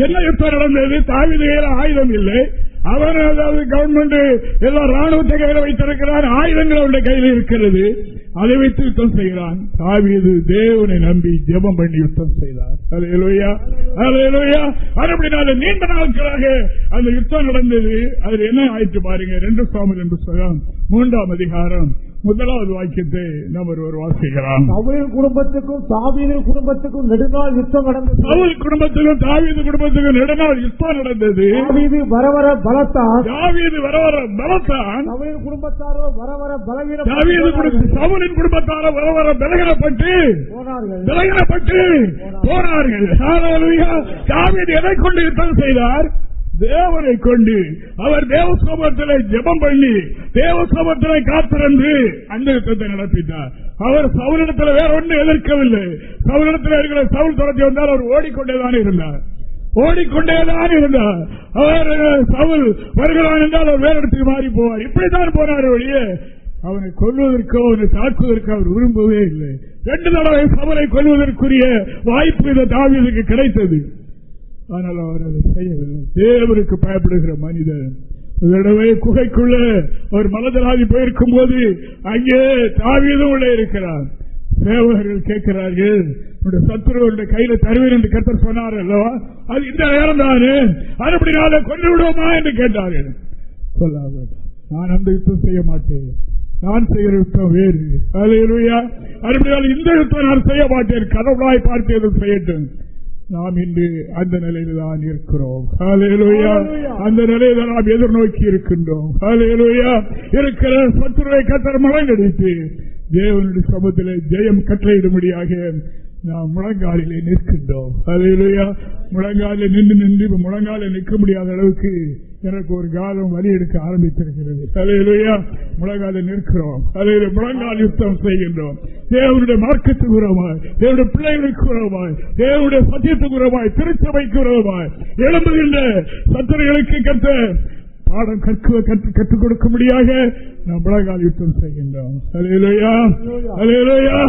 என்ன யுத்தம் நடந்தது தாவீது ஆயுதம் இல்லை அவர் அதாவது கவர்மெண்ட் எல்லா ராணுவத்தை கையில் வைத்திருக்கிறார் ஆயுதங்கள் அவருடைய கையில் இருக்கிறது அதை வைத்து யுத்தம் செய்கிறான் தாவியது தேவனை நம்பி ஜெபம் பண்ணி யுத்தம் செய்தார் நீண்ட நாட்களாக அந்த யுத்தம் நடந்தது அதில் என்ன ஆயிற்று பாருங்க ரெண்டு சாமி ரெண்டு சகம் மூன்றாம் அதிகாரம் முதலாவது வாக்கியத்தை நாம் ஒருவர் வாசிக்கலாம் தமிழ்
குடும்பத்துக்கும் தாவீது குடும்பத்துக்கும் நெடுநாள் யுத்தம் நடந்தது தமிழ் குடும்பத்துக்கும் தாவீது குடும்பத்துக்கும் நெடுநாள் யுத்தம் நடந்தது தாவீது வரவர பலத்தான் தாவீது வரவர பலத்தான் தமிழ் குடும்பத்தாரோ வரவர பலவீன தாவீது தமிழின் குடும்பத்தாரோ வரவர
போனார்கள்
விலகினப்பட்டு போனார்கள்
தாவீது எதை கொண்டு யுத்தம் செய்தார் தேவனை கொண்டு அவர் தேவ ஜபம் பண்ணி தேவ காத்திருந்து அந்த யுத்தத்தை நடத்தினார் அவர் சவுரிடத்தில் வேற ஒன்றும் எதிர்க்கவில்லை சவுரிடத்தில் இருக்கிற சவுல் தொடர்ச்சி வந்தால் அவர் ஓடிக்கொண்டேதான் இருந்தார் ஓடிக்கொண்டேதான் இருந்தார் அவர் சவுல் வருகிறான் என்றால் அவர் வேற இடத்துக்கு மாறி போவார் இப்படித்தான் போனார் வழியே அவனை கொள்வதற்கோ அவனை தாக்குவதற்கோ அவர் விரும்பவே இல்லை ரெண்டு தடவை சவலை கொள்வதற்குரிய வாய்ப்பு இந்த தாவியதுக்கு கிடைத்தது ஆனால் அவர் அதை செய்யவில்லை தேவருக்கு பயப்படுகிற மனிதன் தடவை குகைக்குள்ள அவர் மலதராதி போயிருக்கும் போது அங்கே தாவியதும் உள்ளே இருக்கிறார் சேவகர்கள் கேட்கிறார்கள் உடைய சத்துருவருடைய கையில தருவீர் என்று கத்தர் சொன்னார் அது இந்த நேரம் தானே அதுபடி நாளை கொண்டு விடுவோமா என்று கேட்டார்கள் சொல்ல நான் அந்த யுத்தம் செய்ய மாட்டேன் நான் செய்கிற யுத்தம் வேறு நாள் இந்த யுத்தம் நான் செய்ய மாட்டேன் கடவுளாய் பார்த்து எதுவும் செய்யட்டும் நாம் இன்று அந்த நிலையில தான் இருக்கிறோம் அந்த நிலையில தான் நாம் எதிர்நோக்கி இருக்கின்றோம் இருக்கிற சத்துருவை கத்தர் மழங்கடித்து தேவனுடைய சமத்திலே ஜெயம் கட்டளையிடும்படியாக நாம் முழங்காலிலே நிற்கின்றோம் முழங்காலில் நின்று நின்று முழங்காலில் நிற்க முடியாத அளவுக்கு எனக்கு ஒரு காலம் வலி எடுக்க ஆரம்பித்திருக்கிறது அலையிலேயா முழங்கால நிற்கிறோம் அலையில முழங்கால் யுத்தம் செய்கின்றோம் தேவனுடைய மார்க்கத்துக்கு உரமாய் தேவனுடைய பிள்ளைகளுக்கு உரமாய் தேவனுடைய சத்தியத்துக்கு உரமாய் திருச்சபைக்கு உரமாய் எழும்புகின்ற சத்தனைகளுக்கு கற்ற பாடம் கற்க கற்று கற்றுக் கொடுக்க முடியாத நாம் முழங்கால் யுத்தம் செய்கின்றோம் அலையிலோயா அலையிலோயா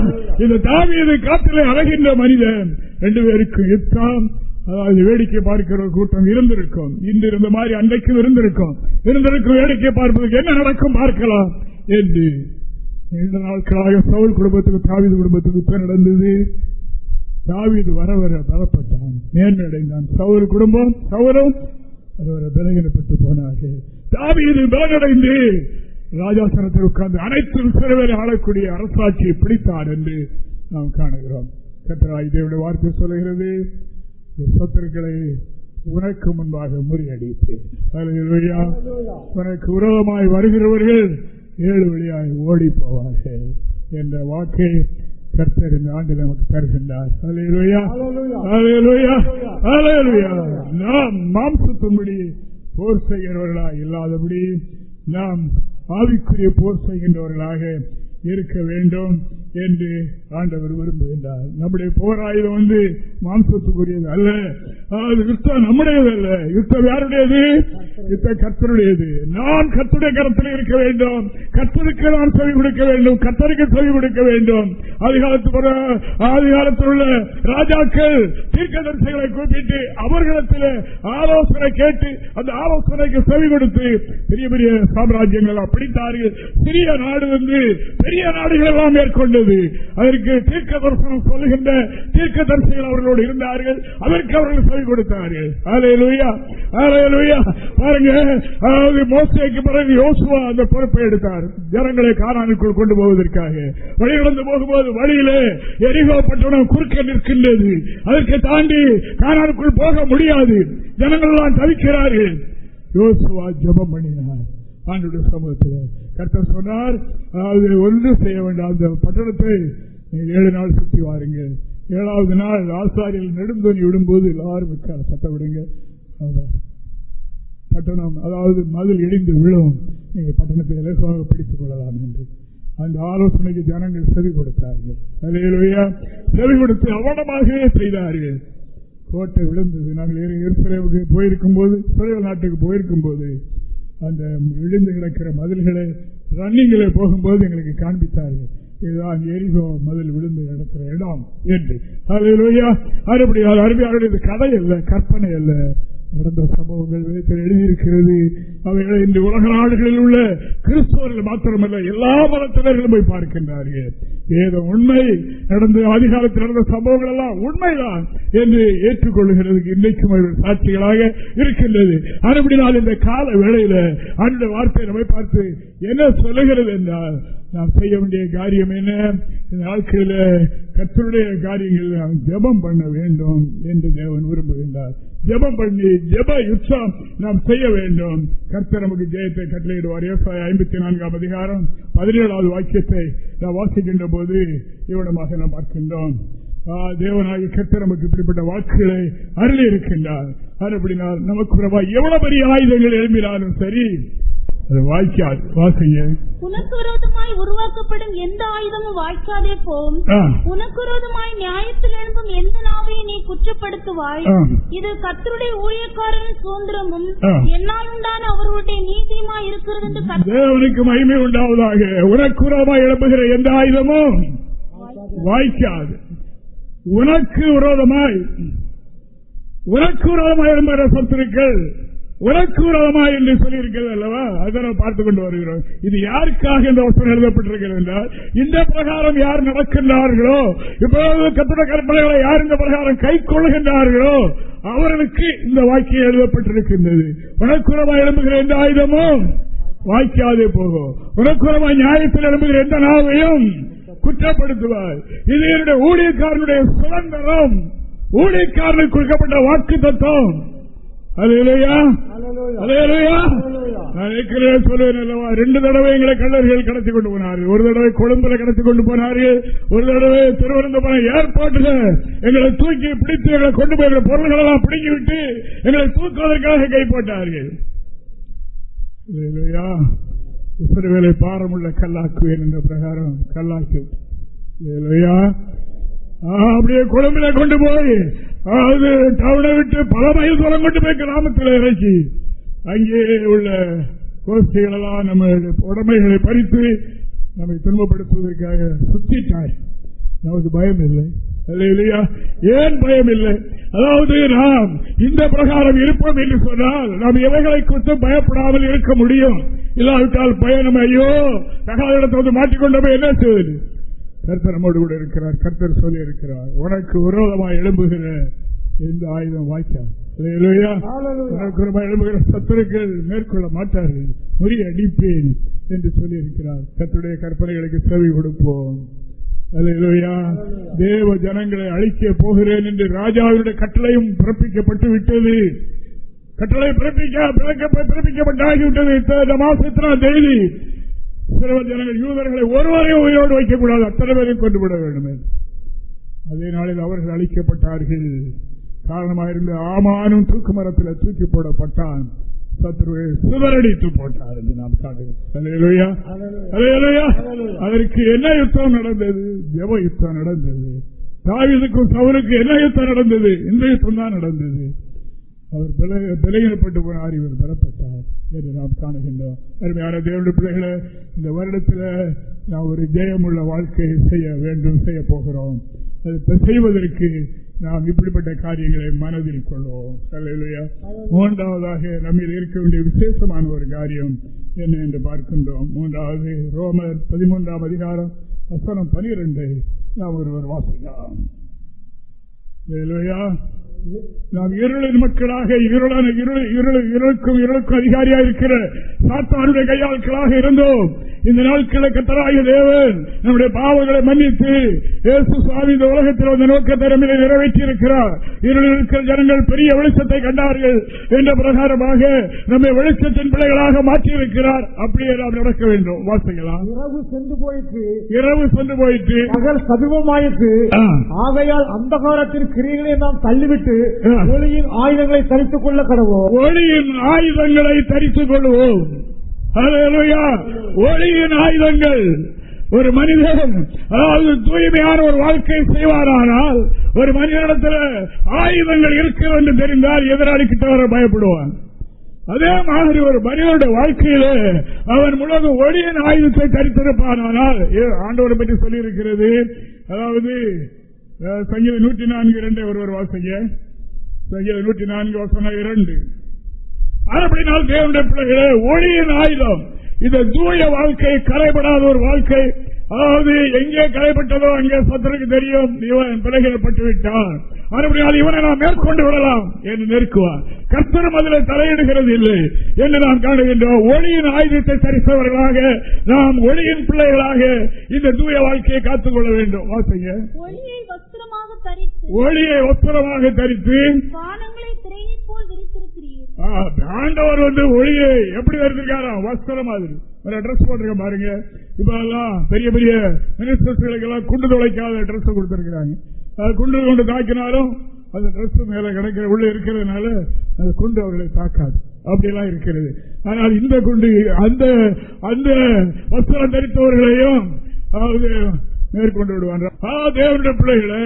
இந்த தாவியதை காற்றிலே அழகின்ற மனிதன் ரெண்டு பேருக்கு யுத்தம் அதாவது வேடிக்கை பார்க்கிற கூட்டம் இருந்திருக்கும் இன்று இருந்த மாதிரி அன்றைக்கும் இருந்திருக்கும் இருந்திருக்கும் வேடிக்கை பார்ப்பதற்கு என்ன நடக்கும் பார்க்கலாம் என்று நீண்ட நாட்களாக சவுல் குடும்பத்துக்கு தாவிது குடும்பத்துக்கு பேர் நடந்தது தாவிது வர வர பலப்பட்டான் மேன்றடைந்தான் சவுல் குடும்பம் சவுலும் வர போனார்கள் தாவிது பலனடைந்து ராஜாசனத்தில் உட்கார்ந்து அனைத்து சிறுவரை ஆளக்கூடிய அரசாட்சியை பிடித்தார் என்று நாம் காணுகிறோம் கட்டராய் தேவடைய வார்த்தை சொல்லுகிறது சத்துருக்களை உனக்கு முன்பாக முறியடித்தேன்
உனக்கு விரோதமாய்
வருகிறவர்கள் ஏழு வழியாய் ஓடி போவார்கள் என்ற வாக்கை கர்த்தர் இந்த ஆண்டு நமக்கு தருகின்றார் நாம் மாம்சத்தின்படி போர் செய்கிறவர்களாக இல்லாதபடி நாம் ஆவிக்குரிய போர் செய்கின்றவர்களாக இருக்க வேண்டும் என்று ஆண்டவர் விரும்புகின்றார் நம்முடைய போராயுதம் வந்து மாம்சத்துக்குரியது அல்ல அதாவது யுத்தம் நம்முடையது அல்ல யுத்தம் யாருடையது யுத்த கத்தருடையது நான் கத்துடைய கருத்தில் இருக்க வேண்டும் கத்தருக்கு நான் சொல்லிக் கொடுக்க வேண்டும் கத்தருக்கு சொல்லிக் கொடுக்க வேண்டும் அதிகாலத்து அதிகாலத்தில் உள்ள ராஜாக்கள் தீர்க்கதரிசிகளை கூப்பிட்டு அவர்களிடத்தில் ஆலோசனை கேட்டு அந்த ஆலோசனைக்கு செவி கொடுத்து பெரிய பெரிய சாம்ராஜ்யங்கள் அப்படித்தார்கள் சிறிய நாடு வந்து பெரிய நாடுகள் எல்லாம் மேற்கொண்டு இருந்தது அதற்கு தீர்க்க தரிசனம் சொல்லுகின்ற தீர்க்க தரிசனம் அவர்களோடு இருந்தார்கள் அதற்கு அவர்கள் சொல்லிக் கொடுத்தார்கள் பாருங்க அதாவது மோசைக்கு பிறகு யோசுவா அந்த பொறுப்பை எடுத்தார் ஜனங்களை காரானுக்குள் கொண்டு போவதற்காக வழிநடந்து போகும்போது வழியிலே எரிகோ பட்டணம் குறுக்க நிற்கின்றது அதற்கு தாண்டி காரானுக்குள் போக முடியாது ஜனங்கள் தவிக்கிறார்கள் யோசுவா ஜபம் பண்ணினார் ஆண்டு சமூகத்தில் கர்த்தர் சொன்னார் அதாவது ஒன்று செய்ய வேண்டாம் அந்த பட்டணத்தை ஏழு நாள் சுற்றி வாருங்க ஏழாவது நாள் ஆசாரியில் நெடுந்தொனி விடும்போது எல்லாரும் சட்ட விடுங்க பட்டணம் அதாவது மதில் இடிந்து விழும் நீங்கள் பட்டணத்தை இலகுவாக பிடித்துக் கொள்ளலாம் என்று அந்த ஆலோசனைக்கு ஜனங்கள் செவி கொடுத்தார்கள் செவி கொடுத்து அவனமாகவே செய்தார்கள் கோட்டை விழுந்தது நாங்கள் எருசலேவுக்கு போயிருக்கும் போது சுரேல் நாட்டுக்கு போயிருக்கும் போது அந்த விழுந்து கிடக்கிற மதில்களை ரன்னிங்கில் போகும்போது எங்களுக்கு காண்பித்தார்கள் இதுதான் எரிகோ மதில் விழுந்து கிடக்கிற இடம் என்று அருமையான கதை இல்லை கற்பனை இல்லை நடந்த சம்பவங்கள் வேதத்தில் எழுதியிருக்கிறது அவைகளை இன்று உலக நாடுகளில் உள்ள கிறிஸ்தவர்கள் மாத்திரமல்ல எல்லா மதத்தினர்களும் போய் பார்க்கின்றார்கள் ஏதோ உண்மை நடந்த அதிகாலத்தில் நடந்த சம்பவங்கள் எல்லாம் உண்மைதான் என்று ஏற்றுக்கொள்கிறதுக்கு இன்றைக்கும் அவர்கள் சாட்சிகளாக இருக்கின்றது அறுபடி நாள் இந்த கால வேளையில அந்த வார்த்தையை நம்மை பார்த்து என்ன சொல்லுகிறது என்றால் நாம் செய்ய வேண்டிய காரியம் என்ன இந்த நாட்களில் கத்தருடைய காரியங்கள் நாம் ஜபம் பண்ண வேண்டும் என்று தேவன் விரும்புகின்றார் ஜபம் பண்ணி ஜப யுத்தம் நாம் செய்ய வேண்டும் கர்த்தர் நமக்கு ஜெயத்தை கட்டளையிடுவார் ஐம்பத்தி நான்காம் அதிகாரம் பதினேழாவது வாக்கியத்தை நாம் வாசிக்கின்ற போது இவ்விடமாக நாம் பார்க்கின்றோம் தேவனாகி கர்த்தர் நமக்கு இப்படிப்பட்ட வாக்குகளை அருளி இருக்கின்றார் அப்படினால் நமக்கு பிரபா எவ்வளவு பெரிய ஆயுதங்கள் எழுப்பினாலும் சரி
உருவாக்கப்படும் எந்த ஆயுதமும் நியாயத்தில் எந்த இது என்னால் உண்டான இருக்கிறது தேவனுக்கு
மகிமை உண்டாவதாக உனக்குரோதமாய் எழுப்புகிற எந்த ஆயுதமும் வாய்க்காது உனக்கு விரோதமாய் உனக்கு விரோதமாய் எழும்புகிற சத்துருக்கள் உனக்கு உரமா என்று சொல்லியிருக்கிறது அல்லவா அதை நாம் பார்த்துக் கொண்டு வருகிறோம் இது யாருக்காக இந்த வசனம் எழுதப்பட்டிருக்கிறது என்றால் இந்த பிரகாரம் யார் நடக்கின்றார்களோ இப்போது கட்டிட கற்பனைகளை யார் இந்த பிரகாரம் கை கொள்கின்றார்களோ அவர்களுக்கு இந்த வாக்கியம் எழுதப்பட்டிருக்கின்றது உனக்கு எழுப்புகிற எந்த ஆயுதமும் வாய்க்காதே போகும் உனக்குரமா நியாயத்தில் எழுப்புகிற எந்த நாவையும் குற்றப்படுத்துவார் இது என்னுடைய ஊழியக்காரனுடைய சுதந்திரம் ஊழியக்காரனுக்கு கொடுக்கப்பட்ட வாக்கு தத்துவம் ரெண்டு தடவை எங்களை கல்லர்கள் கடத்தி கொண்டு போனார்கள் ஒரு தடவை கொழும்புல கடத்தி கொண்டு போனார்கள் ஒரு தடவை திருவனந்தபுரம் ஏற்பாட்டுல எங்களை தூக்கி பிடித்து எங்களை கொண்டு போய் எங்களை பொருள்கள் எல்லாம் பிடுங்கிவிட்டு எங்களை தூக்குவதற்காக கைப்பட்டார்கள் பாரமுள்ள கல்லாக்குவேன் என்ற பிரகாரம் கல்லாக்கி விட்டு அப்படியே குழம்புல கொண்டு போய் அதாவது டவுனை விட்டு பல மைல் தூரம் கொண்டு போய் கிராமத்தில் இறக்கி அங்கே உள்ள கோஷ்டிகளெல்லாம் நம்ம உடமைகளை பறித்து நம்மை துன்பப்படுத்துவதற்காக சுத்திட்டாய் நமக்கு பயம் இல்லை ஏன் பயம் இல்லை அதாவது நாம் இந்த பிரகாரம் இருப்போம் என்று சொன்னால் நாம் இவைகளை குறித்து பயப்படாமல் இருக்க முடியும் இல்லாவிட்டால் பயம் நம்ம ஐயோ தகவல் இடத்தை வந்து மாட்டிக்கொண்டோமே என்ன செய்வது கர்த்தர் நம்மோடு கூட இருக்கிறார் கர்த்தர் சொல்லி இருக்கிறார் உனக்கு விரோதமாக எழும்புகிற இந்த ஆயுதம் வாய்க்காது எழும்புகிற சத்துருக்கள் மேற்கொள்ள மாட்டார்கள் முறிய அடிப்பேன் என்று சொல்லி இருக்கிறார் கத்துடைய கற்பனைகளுக்கு செவி கொடுப்போம் தேவ ஜனங்களை அழிக்க போகிறேன் என்று ராஜாவுடைய கட்டளையும் பிறப்பிக்கப்பட்டு விட்டது கட்டளை பிறப்பிக்கப்பட்டாகிவிட்டது மாசத்தினா டெய்லி ஜனங்கள் யூதர்களை ஒருவரையும் உயிரோடு வைக்கக்கூடாது அத்தனை பேரையும் கொண்டுவிட வேண்டும் அதே நாளில் அவர்கள் அழிக்கப்பட்டார்கள் காரணமாக இருந்த ஆமானும் தூக்கு மரத்தில் தூக்கி போடப்பட்டான் சத்ருவை சிதறடித்து போட்டார் என்று நாம் காட்டுகிறோம் அதற்கு என்ன யுத்தம் நடந்தது ஜெவ யுத்தம் நடந்தது தாவிதுக்கும் சவருக்கும் என்ன யுத்தம் நடந்தது இந்த யுத்தம் தான் நடந்தது அவர் விலையிடப்பட்டு போனார் இவர் பெறப்பட்டார் என்று நாம் காணுகின்றோம் அருமையான தேவனுடைய பிள்ளைகளை இந்த வருடத்தில் நாம் ஒரு ஜெயமுள்ள வாழ்க்கையை செய்ய வேண்டும் செய்ய போகிறோம் அது செய்வதற்கு நாம் இப்படிப்பட்ட காரியங்களை மனதில் கொள்வோம் மூன்றாவதாக நம்மில் இருக்க வேண்டிய விசேஷமான ஒரு காரியம் என்ன என்று பார்க்கின்றோம் மூன்றாவது ரோமர் பதிமூன்றாம் அதிகாரம் வசனம் பனிரெண்டை நாம் ஒருவர்
வாசிக்கலாம்
நாம் இருளின் மக்களாக இருளான இருளுக்கும் இருளுக்கும் அதிகாரியாக இருக்கிற சாத்தானுடைய கையாட்களாக இருந்தோம் இந்த நாட்களில் கத்தராய தேவன் நம்முடைய பாவங்களை மன்னித்து சுவாமி இந்த உலகத்தில் வந்த நோக்க நிறைவேற்றி இருக்கிறார் இருளில் இருக்கிற ஜனங்கள் பெரிய வெளிச்சத்தை கண்டார்கள் என்ற பிரகாரமாக நம்மை வெளிச்சத்தின் பிள்ளைகளாக மாற்றியிருக்கிறார் அப்படியே நாம் நடக்க
வேண்டும் வாசிக்கலாம் இரவு சென்று போயிட்டு இரவு சென்று போயிட்டு அகல் சதுவமாயிற்று ஆகையால் அந்த காலத்தின் கிரிகளை நாம் தள்ளிவிட்டு வைத்து ஒளியின் ஆயுதங்களை தரித்துக் கொள்ள கடவோம் ஒளியின் ஆயுதங்களை தரித்துக் கொள்வோம்
ஒளியின் ஆயுதங்கள் ஒரு மனிதன் அதாவது தூய்மையான ஒரு வாழ்க்கை செய்வாரானால் ஒரு மனிதனிடத்தில் ஆயுதங்கள் இருக்கிறது என்று தெரிந்தால் எதிராளி கிட்ட பயப்படுவான் அதே மாதிரி ஒரு மனிதனுடைய வாழ்க்கையிலே அவன் முழுவதும் ஒளியின் ஆயுதத்தை தரித்திருப்பானால் ஆண்டவரை பற்றி சொல்லியிருக்கிறது அதாவது சங்கீத நூற்றி நான்கு இரண்டு ஒருவர் வாசிங்க சங்கீத நூற்றி நான்கு வாசனா இரண்டு அப்படினால் தேவனுடைய பிள்ளைகளே ஒளியின் ஆயுதம் இந்த தூய வாழ்க்கை கரைபடாத ஒரு வாழ்க்கை அதாவது எங்கே களைப்பட்டதோ அங்கே சத்தருக்கு தெரியும் இவன் பிழைகப்பட்டு விட்டான் மறுபடியும் இவனை நாம் மேற்கொண்டு விடலாம் என்று நெருக்குவார் கர்த்தரும் அதில் தலையிடுகிறது இல்லை என்று நாம் காணுகின்றோம் ஒளியின் ஆயுதத்தை சரிசவர்களாக நாம் ஒளியின் பிள்ளைகளாக இந்த தூய வாழ்க்கையை காத்துக் கொள்ள வேண்டும் வாசிங்க ஒளியை ஒத்திரமாக தரித்து ஆண்டவர் வந்து ஒளியை எப்படி வருது வஸ்திரம் மாதிரி ஒரு அட்ரஸ் போட்டிருக்க பாருங்க இப்பெல்லாம் பெரிய பெரிய மினிஸ்டர்ஸ்களுக்கு குண்டு துளைக்காத ட்ரெஸ் கொடுத்திருக்கிறாங்க அது குண்டு கொண்டு தாக்கினாலும் அந்த ட்ரெஸ் மேல கிடைக்கிற உள்ள இருக்கிறதுனால அந்த குண்டு அவர்களை தாக்காது அப்படிலாம் இருக்கிறது ஆனால் இந்த குண்டு அந்த அந்த வஸ்திரம் தரித்தவர்களையும் அதாவது மேற்கொண்டு விடுவான் பிள்ளைகளே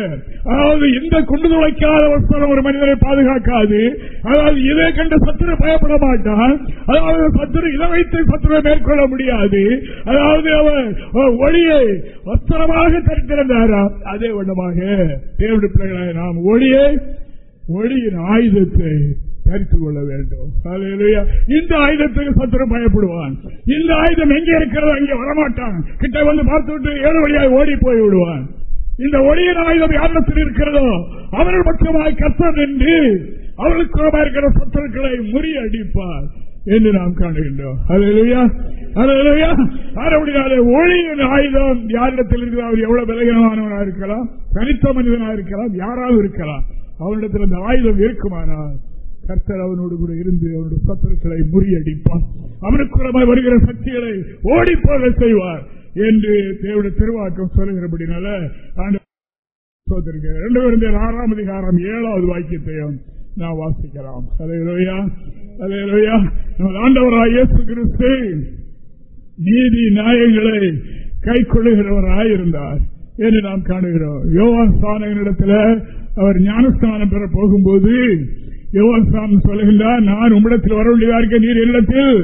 அதாவது இந்த குண்டு துளைக்காத வஸ்திரம் ஒரு மனிதனை பாதுகாக்காது அதாவது இதை கண்ட சத்துரை பயப்பட மாட்டான் அதாவது சத்துரை இதை வைத்து சத்துரை மேற்கொள்ள முடியாது அதாவது அவர் ஒளியை
வஸ்திரமாக தரித்திருந்தாரா
அதே வண்ணமாக தேவனுடைய பிள்ளைகளாக நாம் ஒளியை ஒளியின் ஆயுதத்தை தரித்து கொள்ள வேண்டும் இந்த ஆயுதத்துக்கு சத்துரம் பயப்படுவான் இந்த ஆயுதம் எங்கே இருக்கிறதோ அங்கே வரமாட்டான் கிட்ட வந்து விட்டு ஏழு வழியாக ஓடி போய் விடுவான் இந்த ஒளியின் ஆயுதம் யாரிடத்தில் இருக்கிறதோ அவர்கள் பட்சமாய் கத்தர் நின்று அவர்களுக்கு இருக்கிற சத்துருக்களை முறியடிப்பார் என்று நாம் காணுகின்றோம் ஒளியின் ஆயுதம் யாரிடத்தில் இருக்கிற அவர் எவ்வளவு விலகினமானவனா இருக்கலாம் தனித்த மனிதனா இருக்கலாம் யாராவது இருக்கலாம் அவனிடத்தில் அந்த ஆயுதம் இருக்குமானால் கர்த்தர் அவனோடு கூட இருந்து அவனுடைய சத்துருக்களை முறியடிப்பார் அவனுக்குறமாய் வருகிற சக்திகளை ஓடிப்போக செய்வார் என்று தேவையான திருவாக்கம் சொல்லுகிறபடினால ரெண்டு பேரும் ஆறாம் அதிகாரம் ஏழாவது வாக்கியத்தையும் நான் வாசிக்கலாம் அலையலோயா அலையலோயா நமது ஆண்டவராக இயேசு கிறிஸ்து நீதி நியாயங்களை கை கொள்ளுகிறவராயிருந்தார் என்று நாம் காணுகிறோம் யோகா ஸ்தானத்தில் அவர் ஞானஸ்தானம் பெற போகும்போது யோகாசாமி சொல்லுகின்றார் நான் உம்மிடத்தில் வர வேண்டியதா இருக்க நீர் இல்லத்தில்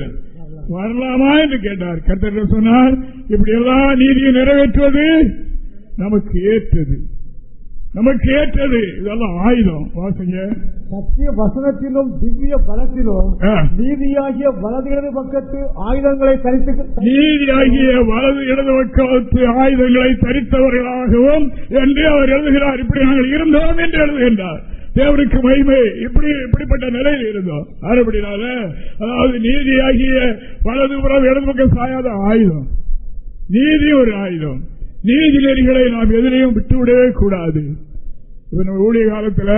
வரலாமா என்று கேட்டார் கத்தர் சொன்னார் இப்படி எல்லா நீதியும் நிறைவேற்றுவது நமக்கு ஏற்றது
நமக்கு ஏற்றது இதெல்லாம் ஆயுதம் வாசிங்க சத்திய வசனத்திலும் திவ்ய பலத்திலும் நீதியாகிய வலது இடது பக்கத்து ஆயுதங்களை தரித்து நீதியாகிய
வலது இடது பக்கத்து ஆயுதங்களை தரித்தவர்களாகவும் என்று அவர் எழுதுகிறார் இப்படி நாங்கள் இருந்தோம் என்று எழுதுகின்றார் தேவனுக்கு மகிமை இப்படி இப்படிப்பட்ட நிலையில் இருந்தோம் அதுபடினால அதாவது நீதியாகிய வலதுபுறம் இடது பக்கம் சாயாத ஆயுதம் நீதி ஒரு ஆயுதம் நீதி நெறிகளை நாம் எதிரையும் விட்டுவிடவே கூடாது இதன் ஊழிய காலத்தில்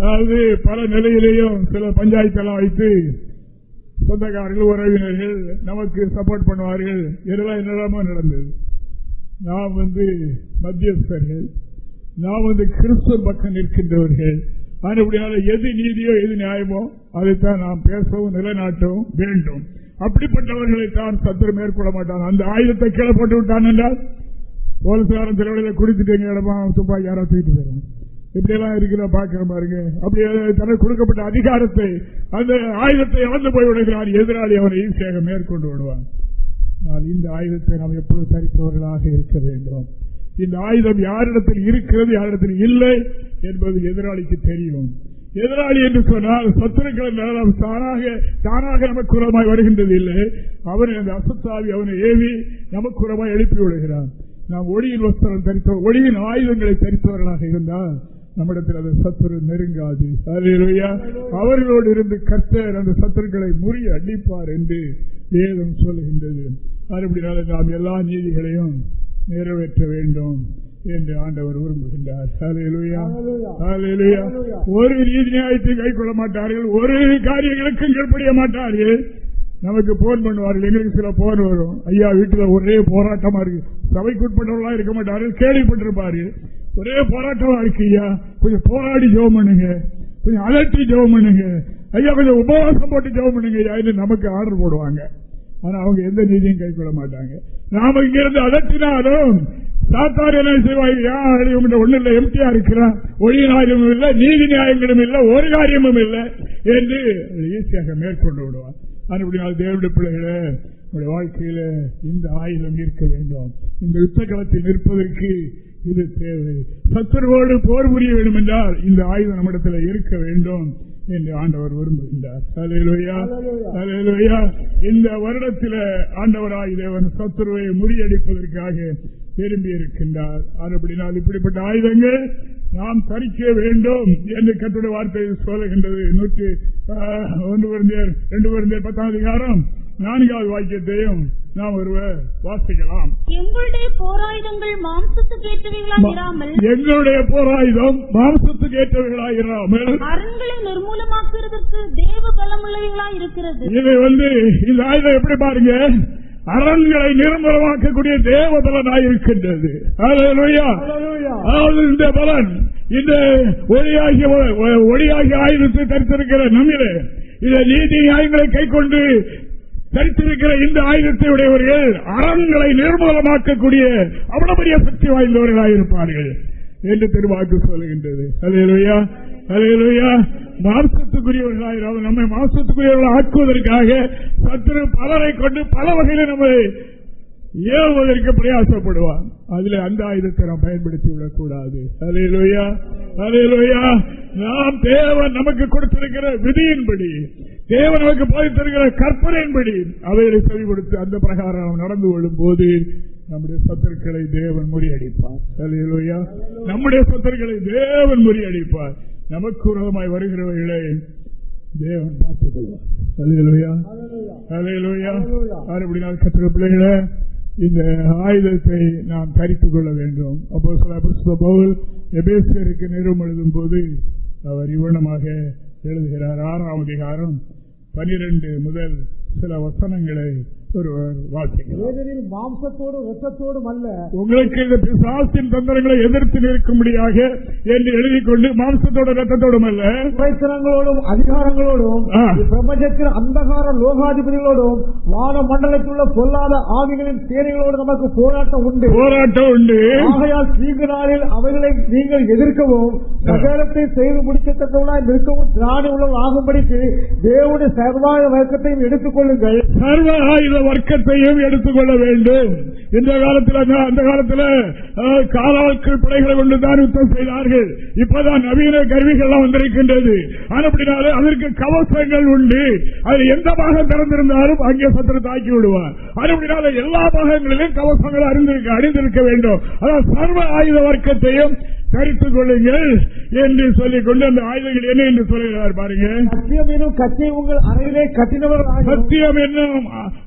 அதாவது பல நிலையிலேயும் சில பஞ்சாயத்தெல்லாம் வைத்து சொந்தக்காரர்கள் உறவினர்கள் நமக்கு சப்போர்ட் பண்ணுவார்கள் இதெல்லாம் என்னெல்லாமோ நடந்தது நாம் வந்து மத்தியஸ்தர்கள் நாம் வந்து கிறிஸ்துவ பக்கம் நிற்கின்றவர்கள் அதுபடியால் எது நீதியோ எது நியாயமோ அதைத்தான் நாம் பேசவும் நிலைநாட்டவும் வேண்டும் அப்படிப்பட்டவர்களை தான் சத்திரம் மேற்கொள்ள மாட்டான் அந்த ஆயுதத்தை கீழே போட்டு விட்டான் என்றால் போலீசாரம் திருவிழையில குடித்துட்டு இடமா துப்பாக்கி யாரா தூக்கிட்டு போயிடும் இப்படியெல்லாம் இருக்கிற பாக்கிற பாருங்க அப்படி தனக்கு கொடுக்கப்பட்ட அதிகாரத்தை அந்த ஆயுதத்தை இழந்து போய் விடுகிறான் எதிராளி அவரை ஈஸியாக மேற்கொண்டு விடுவான் இந்த ஆயுதத்தை நாம் எப்பொழுது தரித்தவர்களாக இருக்க வேண்டும் இந்த ஆயுதம் யாரிடத்தில் இருக்கிறது யாரிடத்தில் இல்லை என்பது எதிராளிக்கு தெரியும் எதிராளி என்று சொன்னால் சத்துருக்களின் நிலம் தானாக தானாக நமக்கு உரமாய் வருகின்றது இல்லை அவன் அந்த அசத்தாவி அவனை ஏவி நமக்கு உரமாய் எழுப்பி விடுகிறான் நாம் ஒளியின் வஸ்திரம் தரித்த ஒளியின் ஆயுதங்களை தரித்தவர்களாக இருந்தால் நம்மிடத்தில் அந்த சத்துரு நெருங்காது அவர்களோடு இருந்து கர்த்தர் அந்த சத்துருக்களை முறிய அடிப்பார் என்று வேதம் சொல்லுகின்றது அதுபடினால நாம் எல்லா நீதிகளையும் நிறைவேற்ற வேண்டும் என்று ஆண்டவர் விரும்புகின்றார் ஒரு நீதி நியாயத்தை கை கொள்ள மாட்டார்கள் ஒரு காரியங்களுக்கும் கீழ்படிய மாட்டார்கள் நமக்கு போன் பண்ணுவார்கள் எங்களுக்கு சில போன் வரும் ஐயா வீட்டுல ஒரே போராட்டமா இருக்கு சபைக்குட்பட்டவர்களா இருக்க மாட்டார்கள் கேள்விப்பட்டிருப்பார்கள் ஒரே போராட்டமா இருக்கு ஐயா கொஞ்சம் போராடி ஜெவம் பண்ணுங்க கொஞ்சம் அலட்டி ஜெவம் பண்ணுங்க ஐயா கொஞ்சம் உபவாசம் போட்டு ஜெவம் பண்ணுங்க ஐயா என்று நமக்கு ஆர்டர் போடுவாங்க ஆனா அவங்க எந்த நீதியும் கொள்ள மாட்டாங்க நாம இங்கிருந்து அதற்றினாலும் சாத்தார் என்ன யாரையும் ஒண்ணு இல்லை எம்டியா இருக்கிறான் ஒளி நியாயமும் இல்லை நீதி நியாயங்களும் இல்லை ஒரு காரியமும் இல்லை என்று ஈஸியாக மேற்கொண்டு விடுவான் அப்படினால் தேவடைய பிள்ளைகளே உங்களுடைய வாழ்க்கையில இந்த ஆயுதம் இருக்க வேண்டும் இந்த யுத்த களத்தில் நிற்பதற்கு இது தேவை சத்துருவோடு போர் புரிய வேண்டும் என்றால் இந்த ஆயுதம் நம்மிடத்தில் இருக்க வேண்டும் என்று ஆண்டவர் விரும்புகின்றார் இந்த வருடத்தில் ஆண்டவராய் தேவன் சத்துருவை முறியடிப்பதற்காக திரும்பி இருக்கின்றார் அப்படினால் இப்படிப்பட்ட ஆயுதங்கள் நாம் தரிக்க வேண்டும் என்று கட்டுரை வார்த்தை சொல்லுகின்றது நூற்றி ஒன்று ரெண்டு பத்தாம் அதிகாரம் நான்காவது வாக்கியத்தையும் நாம் ஒருவர் வாசிக்கலாம்
எங்களுடைய போராயுதங்கள் மாம்சத்துக்கு ஏற்றவைகளாக எங்களுடைய
போராயுதம் மாம்சத்துக்கு ஏற்றவைகளாக இராமல்
அரண்களை நிர்மூலமாக்குறதற்கு தேவ பலம் பலமுள்ளவைகளாக இருக்கிறது இதை
வந்து இந்த ஆயுதம் எப்படி பாருங்க அரண்களை நிர்மூலமாக்கக்கூடிய தேவ பலனாக இருக்கின்றது
அதாவது
இந்த பலன் இந்த ஒளியாகிய ஒளியாகிய ஆயுதத்தை தரித்திருக்கிற நம்மிலே இந்த நீதி நியாயங்களை கை கொண்டு தரித்திருக்கிற இந்த ஆயுதத்தை உடையவர்கள் அறங்களை நிர்மூலமாக்கக்கூடிய அவ்வளவு பெரிய சக்தி வாய்ந்தவர்களாக இருப்பார்கள் என்று திருவாக்கு சொல்லுகின்றது அலையலுயா அலையலுயா மாசத்துக்குரியவர்களாக நம்மை மாசத்துக்குரியவர்கள் ஆக்குவதற்காக சத்துரு பலரை கொண்டு பல வகையில் நம்மை ஏவுவதற்கு பிரயாசப்படுவார் அதுல அந்த ஆயுதத்தை நாம் பயன்படுத்தி விடக்கூடாது அலையலுயா அலையலுயா நாம் தேவன் நமக்கு கொடுத்திருக்கிற விதியின்படி தேவன் போய் தருகிற கற்பனையின்படி அவைகளை சொல்லிக் கொடுத்து அந்த பிரகாரம் நடந்து கொள்ளும் போது நம்முடைய சத்துருக்களை தேவன் முறியடிப்பார் நம்முடைய சத்துருக்களை தேவன் முறியடிப்பார் நமக்கு உலகமாய் வருகிறவர்களை தேவன் பார்த்துக் கொள்வார் பிள்ளைகளை இந்த ஆயுதத்தை நாம் தரித்துக் கொள்ள வேண்டும் அப்போ சில பவுல் எபேசருக்கு நிறுவனம் எழுதும் போது அவர் இவ்வளமாக எழுதுகிறார் ஆறாம் அதிகாரம் பனிரெண்டு முதல் சில வசனங்களை மாம்சத்தோடும்
ரத்தத்தோடும் அல்ல உங்களுக்கு
தந்திரங்களை எதிர்த்து நிற்கும்படியாக
என்று எழுதிக்கொண்டு மாம்சத்தோட ரத்தத்தோடும் அல்ல பிரச்சனங்களோடும் அதிகாரங்களோடும் பிரபஞ்சத்தில் அந்தகார லோகாதிபதிகளோடும் வான மண்டலத்தில் உள்ள பொல்லாத ஆவிகளின் தேனிகளோடு நமக்கு போராட்டம் உண்டு போராட்டம் உண்டு ஆகையால் நாளில் அவைகளை நீங்கள் எதிர்க்கவும் சகலத்தை செய்து முடிக்கத்தக்கவனாய் நிற்கவும் திராணி உள்ள ஆகும்படிக்கு தேவனுடைய சர்வாயுத வழக்கத்தையும் எடுத்துக் கொள்ளுங்கள் சர்வாயுத வர்க்கத்தையும் எடுத்துக்கொள்ள
வேண்டும் இந்த காலத்தில் அந்த காலத்தில் காலாக்கு படைகளை கொண்டுதான் யுத்தம் செய்தார்கள் இப்பதான் நவீன கருவிகள்லாம் வந்திருக்கின்றது அப்படினாலும் அதற்கு கவசங்கள் உண்டு அது எந்த பாகம் திறந்திருந்தாலும் அங்கே சத்திர தாக்கி விடுவார் அப்படினால எல்லா பாகங்களிலும் கவசங்கள் அறிந்திருக்க வேண்டும் அதாவது சர்வ ஆயுத வர்க்கத்தையும் தரித்துக் கொள்ளுங்கள் என்று கொண்டு அந்த ஆய்வுகள் என்ன என்று சொல்லுகிறார் பாருங்க சத்தியம் எனும்
கச்சை உங்கள் அறையிலே கட்டினவர்கள் சத்தியம் என்னும்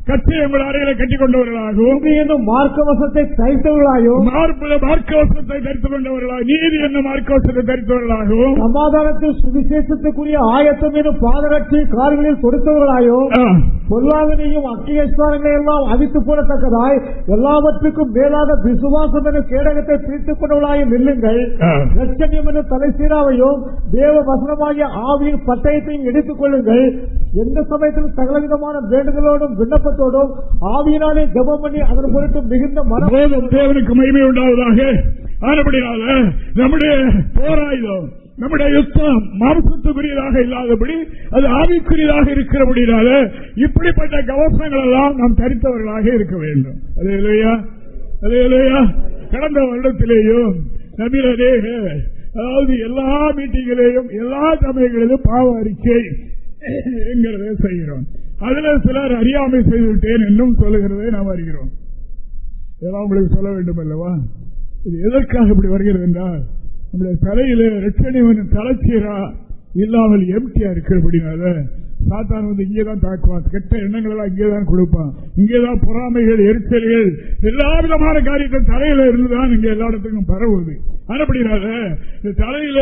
கச்சை உங்கள் அறையிலே கட்டிக் கொண்டவர்களாகவும் என்னும் மார்க்கவசத்தை தைத்தவர்களாயோ மார்க்கவசத்தை தரித்துக் கொண்டவர்களாக நீதி என்னும் மார்க்கவசத்தை தரித்தவர்களாகவும் சமாதானத்தில் சுவிசேஷத்துக்குரிய ஆயத்தம் எனும் பாதரட்சி கால்களில் கொடுத்தவர்களாயோ பொல்லாதனையும் அக்கியஸ்தானங்களை எல்லாம் அழித்து போடத்தக்கதாய் எல்லாவற்றுக்கும் மேலாக விசுவாசம் என கேடகத்தை பிரித்துக் கொண்டவர்களாயும் நில்லுங்கள் லட்சம் என்ற தலைசீராவையும் தேவ வசனமாகிய ஆவியின் பட்டயத்தையும் எடுத்துக் கொள்ளுங்கள் எந்த சமயத்திலும் சகலவிதமான வேண்டுதலோடும் விண்ணப்பத்தோடும் ஆவியினாலே ஜபம் பண்ணி அதன் பொருட்டு மிகுந்த மனம் தேவனுக்கு மகிமை உண்டாவதாக ஆனபடினால
நம்முடைய போராயுதம் நம்முடைய யுத்தம் மாம்சத்துக்குரியதாக இல்லாதபடி அது ஆவிக்குரியதாக இருக்கிறபடினால இப்படிப்பட்ட கவசங்கள் எல்லாம் நாம் தரித்தவர்களாக இருக்க வேண்டும் அதே இல்லையா அதே இல்லையா கடந்த வருடத்திலேயும் நபிரதேக அதாவது எல்லா மீட்டிங்களையும் எல்லா சமயங்களிலும் பாவ அறிக்கை என்கிறத செய்கிறோம் அதுல சிலர் அறியாமை செய்துவிட்டேன் என்னும் சொல்லுகிறதை நாம் அறிகிறோம் இதெல்லாம் உங்களுக்கு சொல்ல வேண்டும் அல்லவா இது எதற்காக இப்படி வருகிறது என்றால் நம்முடைய தலையில ரெட்டணிவன் தலைச்சீரா இல்லாமல் எம்டியா இருக்கிறபடினால சாத்தான் வந்து இங்கேதான் தாக்குவான் கெட்ட எண்ணங்கள் எல்லாம் இங்கேதான் கொடுப்பான் இங்கேதான் பொறாமைகள் எரிச்சல்கள் எல்லா விதமான காரியத்தை தலையில இருந்துதான் இங்க எல்லா இடத்துக்கும் பரவுது அப்படினால இந்த தலையில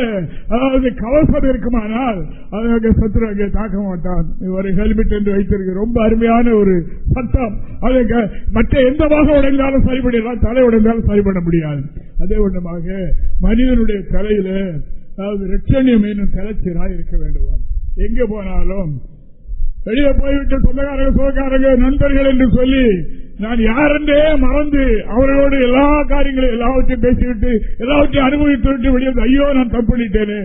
அதாவது கவசம் இருக்குமானால் அதற்கு சத்துரு அங்கே தாக்க மாட்டான் ஒரு ஹெல்மெட் என்று வைத்திருக்கு ரொம்ப அருமையான ஒரு சட்டம் அதற்கு மற்ற எந்த வாக உடைந்தாலும் சரிபடலாம் தலை உடைந்தாலும் சரிபட முடியாது அதே ஒன்றமாக மனிதனுடைய தலையில அதாவது ரட்சணியம் என்னும் தலைச்சியராக இருக்க வேண்டுவான் எங்கே போனாலும் வெளியே போய்விட்டு சொந்தக்காரங்க சொந்தக்காரங்க நண்பர்கள் என்று சொல்லி நான் யாரென்றே மறந்து அவர்களோடு எல்லா காரியங்களையும் எல்லாவற்றையும் பேசிவிட்டு எல்லாவற்றையும் அனுபவித்து விட்டு வெளியே ஐயோ நான் தப்பிட்டேனே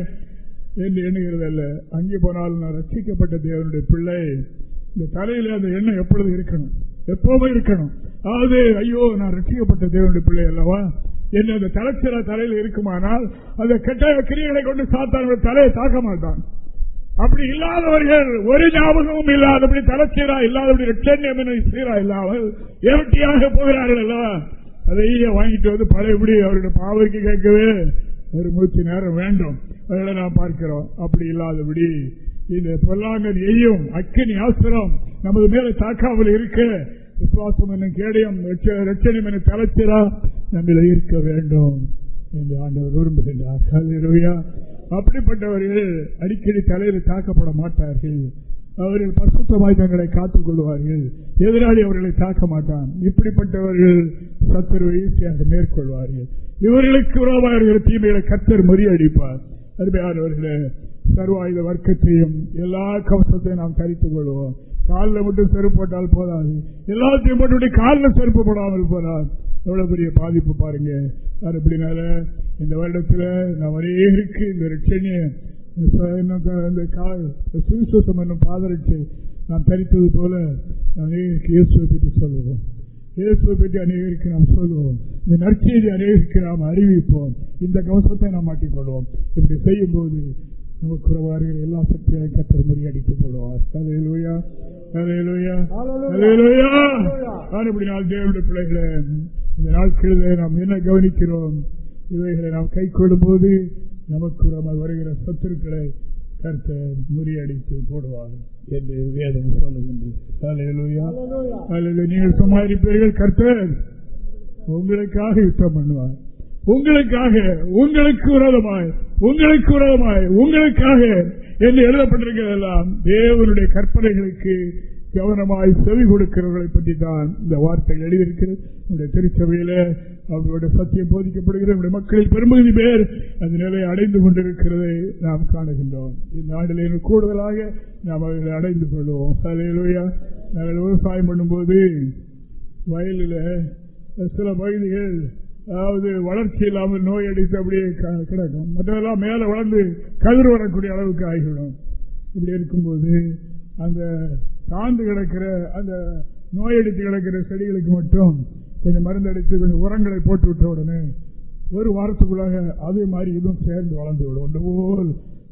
என்று எண்ணுகிறது அல்ல அங்கே போனால் நான் ரட்சிக்கப்பட்ட தேவனுடைய பிள்ளை இந்த தலையில அந்த எண்ணம் எப்பொழுது இருக்கணும் எப்பவுமே இருக்கணும் அதாவது ஐயோ நான் ரட்சிக்கப்பட்ட தேவனுடைய பிள்ளை அல்லவா என்ன அந்த தலைச்சிற தலையில் இருக்குமானால் அந்த கெட்ட கிரியைகளை கொண்டு சாத்தான் தலையை தாக்க மாட்டான் அப்படி இல்லாதவர்கள் ஒரு ஞாபகமும் இல்லாதபடி தலைச்சீரா இல்லாதபடி சீரா இல்லாமல் எவட்டியாக போகிறார்கள் அல்லவா அதையே வாங்கிட்டு வந்து பழையபடி அவருடைய பாவைக்கு கேட்கவே ஒரு மூச்சு நேரம் வேண்டும் அதில் நாம் பார்க்கிறோம் அப்படி இல்லாதபடி இந்த பொல்லாங்கன் எய்யும் அக்கினி ஆசிரம் நமது மேல தாக்காமல் இருக்க விசுவாசம் என்னும் கேடயம் ரட்சணம் என தலைச்சிரா நம்மள இருக்க வேண்டும் என்று ஆண்டவர் விரும்புகின்றார் அப்படிப்பட்டவர்கள் அடிக்கடி தலையில் தாக்கப்பட மாட்டார்கள் அவர்கள் பசுத்தமாய் தங்களை காத்துக் கொள்வார்கள் எதிராளி அவர்களை தாக்க மாட்டான் இப்படிப்பட்டவர்கள் சத்துருவை ஈஸியாக மேற்கொள்வார்கள் இவர்களுக்கு உறவாளர்கள் தீமைகளை கத்தர் முறியடிப்பார் அருமையானவர்களே சர்வாயுத வர்க்கத்தையும் எல்லா கவசத்தையும் நாம் தரித்துக் கொள்வோம் காலில் மட்டும் செருப்பு போட்டால் போதாது எல்லாத்தையும் மட்டும் காலில் செருப்பு போடாமல் போனால் எவ்வளவு பெரிய பாதிப்பு பாருங்க எப்படினால இந்த வருடத்துல நான் இருக்கு இந்த ரட்சணியம் பாதரிச்சு என்னும் நாம் தரித்தது போல அநேகருக்கு இயேசுவை பற்றி சொல்லுவோம் இயேசுவை பற்றி அநேகருக்கு நாம் சொல்லுவோம் இந்த நற்செய்தி அநேகருக்கு நாம் அறிவிப்போம் இந்த கவசத்தை நாம் மாட்டிக்கொள்வோம் இப்படி செய்யும் போது நமக்கு உறவார்கள் எல்லா சக்திகளையும் கத்திர முறியடித்து போடுவார் அலையலோயா அலையலோயா அலையலோயா இப்படி நாள் தேவனுடைய பிள்ளைகளை இந்த நாட்களிலே நாம் என்ன கவனிக்கிறோம் இவைகளை நாம் கை போது நமக்கு நம்ம வருகிற சத்துருக்களை கருத்த முறியடித்து போடுவார் என்று வேதம் சொல்லுகின்றது நீங்கள் சும்மா இருப்பீர்கள் கர்த்தர் உங்களுக்காக யுத்தம் பண்ணுவார் உங்களுக்காக உங்களுக்கு உரதமாய் உங்களுக்கு உரதமாய் உங்களுக்காக என்று எழுதப்பட்டிருக்கிறதெல்லாம் எல்லாம் தேவனுடைய கற்பனைகளுக்கு கவனமாய் செவி கொடுக்கிறவர்களை பற்றி தான் இந்த வார்த்தை எழுதியிருக்கிறது இந்த திருச்சபையில அவர்களுடைய சத்தியம் போதிக்கப்படுகிற நம்முடைய மக்களில் பெரும்பகுதி பேர் அந்த நிலையை அடைந்து கொண்டிருக்கிறதை நாம் காணுகின்றோம் இந்த ஆண்டிலே கூடுதலாக நாம் அவர்களை அடைந்து கொள்வோம் நாங்கள் விவசாயம் பண்ணும்போது வயலில் சில பகுதிகள் அதாவது வளர்ச்சி இல்லாமல் நோய் அடித்து அப்படியே கிடக்கும் மற்றதெல்லாம் மேலே வளர்ந்து கதிர் வரக்கூடிய அளவுக்கு ஆகிவிடும் இப்படி இருக்கும்போது அந்த தாழ்ந்து கிடக்கிற அந்த நோயடித்து கிடக்கிற செடிகளுக்கு மட்டும் கொஞ்சம் மருந்து அடித்து கொஞ்சம் உரங்களை போட்டு விட்ட உடனே ஒரு வாரத்துக்குள்ளாக அதே மாதிரி இதுவும் சேர்ந்து வளர்ந்து விடும் ஒன்று போல்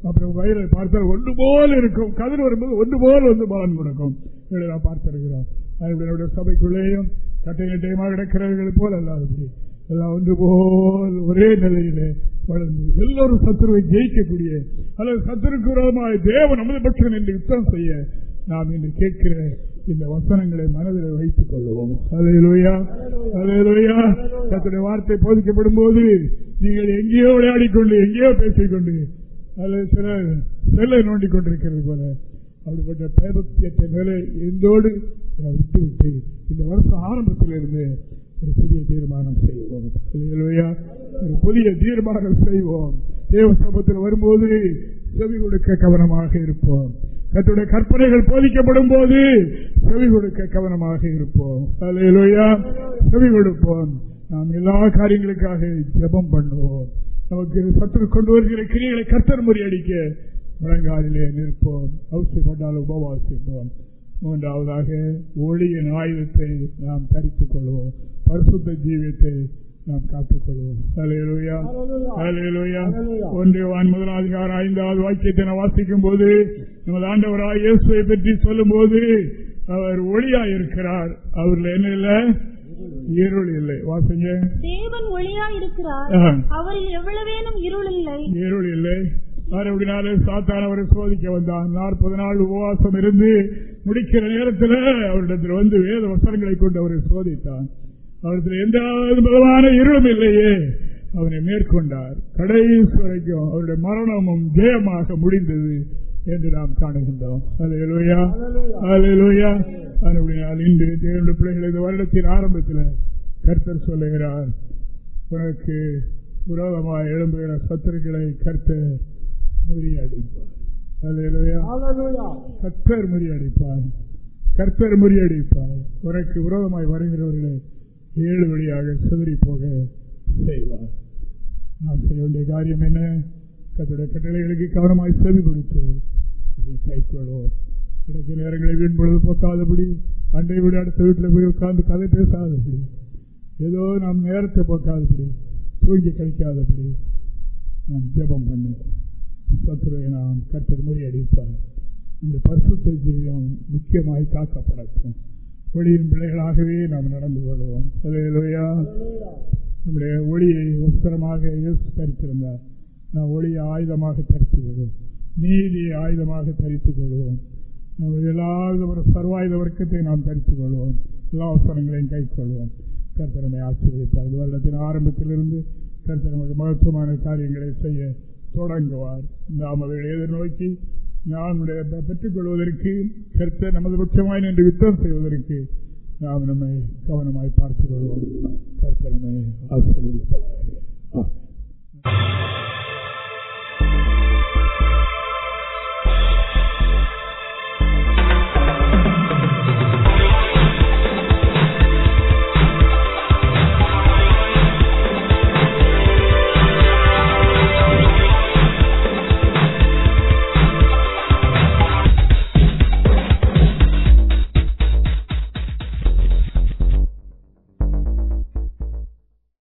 அப்புறம் வயலை பார்த்தால் ஒன்று போல் இருக்கும் கதிர் வரும்போது ஒன்று போல் வந்து பலன் கொடுக்கும் இவர்களை நான் பார்த்திருக்கிறோம் என்னுடைய சபைக்குள்ளேயும் கட்டை நட்டையமாக கிடக்கிறவர்கள் போல் அல்லாதபடி எல்லாம் ஒன்று போல் ஒரே நிலையிலே வளர்ந்து எல்லோரும் சத்துருவை ஜெயிக்கக்கூடிய அல்லது சத்துருக்கு விரோதமாக தேவன் நமது பட்சம் என்று யுத்தம் செய்ய நாம் இன்று கேட்கிற இந்த வசனங்களை மனதில் வைத்துக் கொள்வோம் அலையலுயா தன்னுடைய வார்த்தை போதிக்கப்படும் போது நீங்கள் எங்கேயோ விளையாடிக்கொண்டு எங்கேயோ பேசிக்கொண்டு அதில் சில செல்லை நோண்டி கொண்டிருக்கிறது போல அப்படிப்பட்ட பேபத்தியத்தை மேலே இருந்தோடு விட்டுவிட்டு இந்த வருஷம் இருந்து ஒரு புதிய தீர்மானம் செய்வோம் ஒரு புதிய தீர்மானம் செய்வோம் தேவ சமத்தில் வரும்போது செவி கொடுக்க கவனமாக இருப்போம் கத்துடைய கற்பனைகள் போதிக்கப்படும் போது செவி கொடுக்க கவனமாக இருப்போம் செவி கொடுப்போம் நாம் எல்லா காரியங்களுக்காக ஜபம் பண்ணுவோம் நமக்கு சத்து கொண்டு வருகிற கிரிகளை கர்த்தர் முறியடிக்க முழங்காலிலே நிற்போம் அவசியப்பட்டால் உபவாசிப்போம் மூன்றாவதாக ஒளியின் ஆயுதத்தை நாம் தரித்துக் கொள்வோம் பரிசுத்த ஜீவியத்தை நாம் காத்துக்கொள்வோம் ஒன்றியவான் முதல் அதிகாரம் ஐந்தாவது வாக்கியத்தை நான் வாசிக்கும் போது நமது ஆண்டவராய் இயேசுவை பற்றி சொல்லும் போது அவர் ஒளியா இருக்கிறார் அவர்ல என்ன இல்ல இருள் இல்லை வாசிங்க
தேவன் ஒளியா இருக்கிறார் அவரில் எவ்வளவேனும் இருள்
இல்லை இருள் இல்லை அவரை சோதிக்க வந்தான் நாற்பது நாள் உபவாசம் இருந்து முடிக்கிற நேரத்தில் அவரிடத்தில் வந்து வேத வசனங்களை கொண்டு அவரை சோதித்தான் அவருக்கு எந்த முதலான இருளும் இல்லையே அவனை மேற்கொண்டார் கடைசி வரைக்கும் அவருடைய மரணமும் ஜெயமாக முடிந்தது என்று நாம் காணுகின்றோம் அலையலுயா அலையலுயா அது இன்று இரண்டு பிள்ளைகள் இந்த வருடத்தின் ஆரம்பத்தில் கர்த்தர் சொல்லுகிறார் உனக்கு விரோதமாக எழும்புகிற சத்துருக்களை கர்த்தர் முறியடிப்பார் கர்த்தர் முறியடிப்பார் கர்த்தர் முறியடிப்பார் உனக்கு உரோதமாய் வருகிறவர்களை ஏழு வழியாக சிதறி போக செய்வார் நான் செய்ய வேண்டிய காரியம் என்ன கத்துடைய கட்டளைகளுக்கு கவனமாய் செவி கொடுத்து கைக்கொள்வோம் கிடைக்க நேரங்களை வீண் பொழுது போக்காதபடி அண்டை விட அடுத்த வீட்டில் போய் உட்கார்ந்து கதை பேசாதபடி ஏதோ நாம் நேரத்தை போக்காதபடி தூங்கி கழிக்காதபடி நாம் ஜபம் பண்ணுவோம் சத்துருவை நாம் கற்று முறையடிப்பார் நம்முடைய பசுத்த ஜீவியம் முக்கியமாய் காக்கப்படட்டும் ஒளியின் பிள்ளைகளாகவே நாம் நடந்து கொள்வோம் நம்முடைய ஒளியை உத்தரமாக தரித்திருந்தார் நாம் ஒளியை ஆயுதமாக தரித்துக் கொள்வோம் நீதியை ஆயுதமாக தரித்துக் கொள்வோம் நம்ம எல்லா விதமான சர்வாயுத வர்க்கத்தை நாம் தரித்துக் கொள்வோம் எல்லா அவசரங்களையும் கை கொள்வோம் கர்த்தனமை ஆசிரியப்பார் வருடத்தின் ஆரம்பத்திலிருந்து கர்த்தனமுக்கு மகத்துவமான காரியங்களை செய்ய தொடங்குவார் நாம் அவர்களை எதிர்நோக்கி நாம் பெற்றுக் கொள்வதற்கு கருத்த நமது பட்சமாய் நின்று யுத்தம் செய்வதற்கு நாம் நம்மை கவனமாய் பார்த்துக் கொள்வோம் கருத்த நம்மை ஆசிர்வதிப்பார்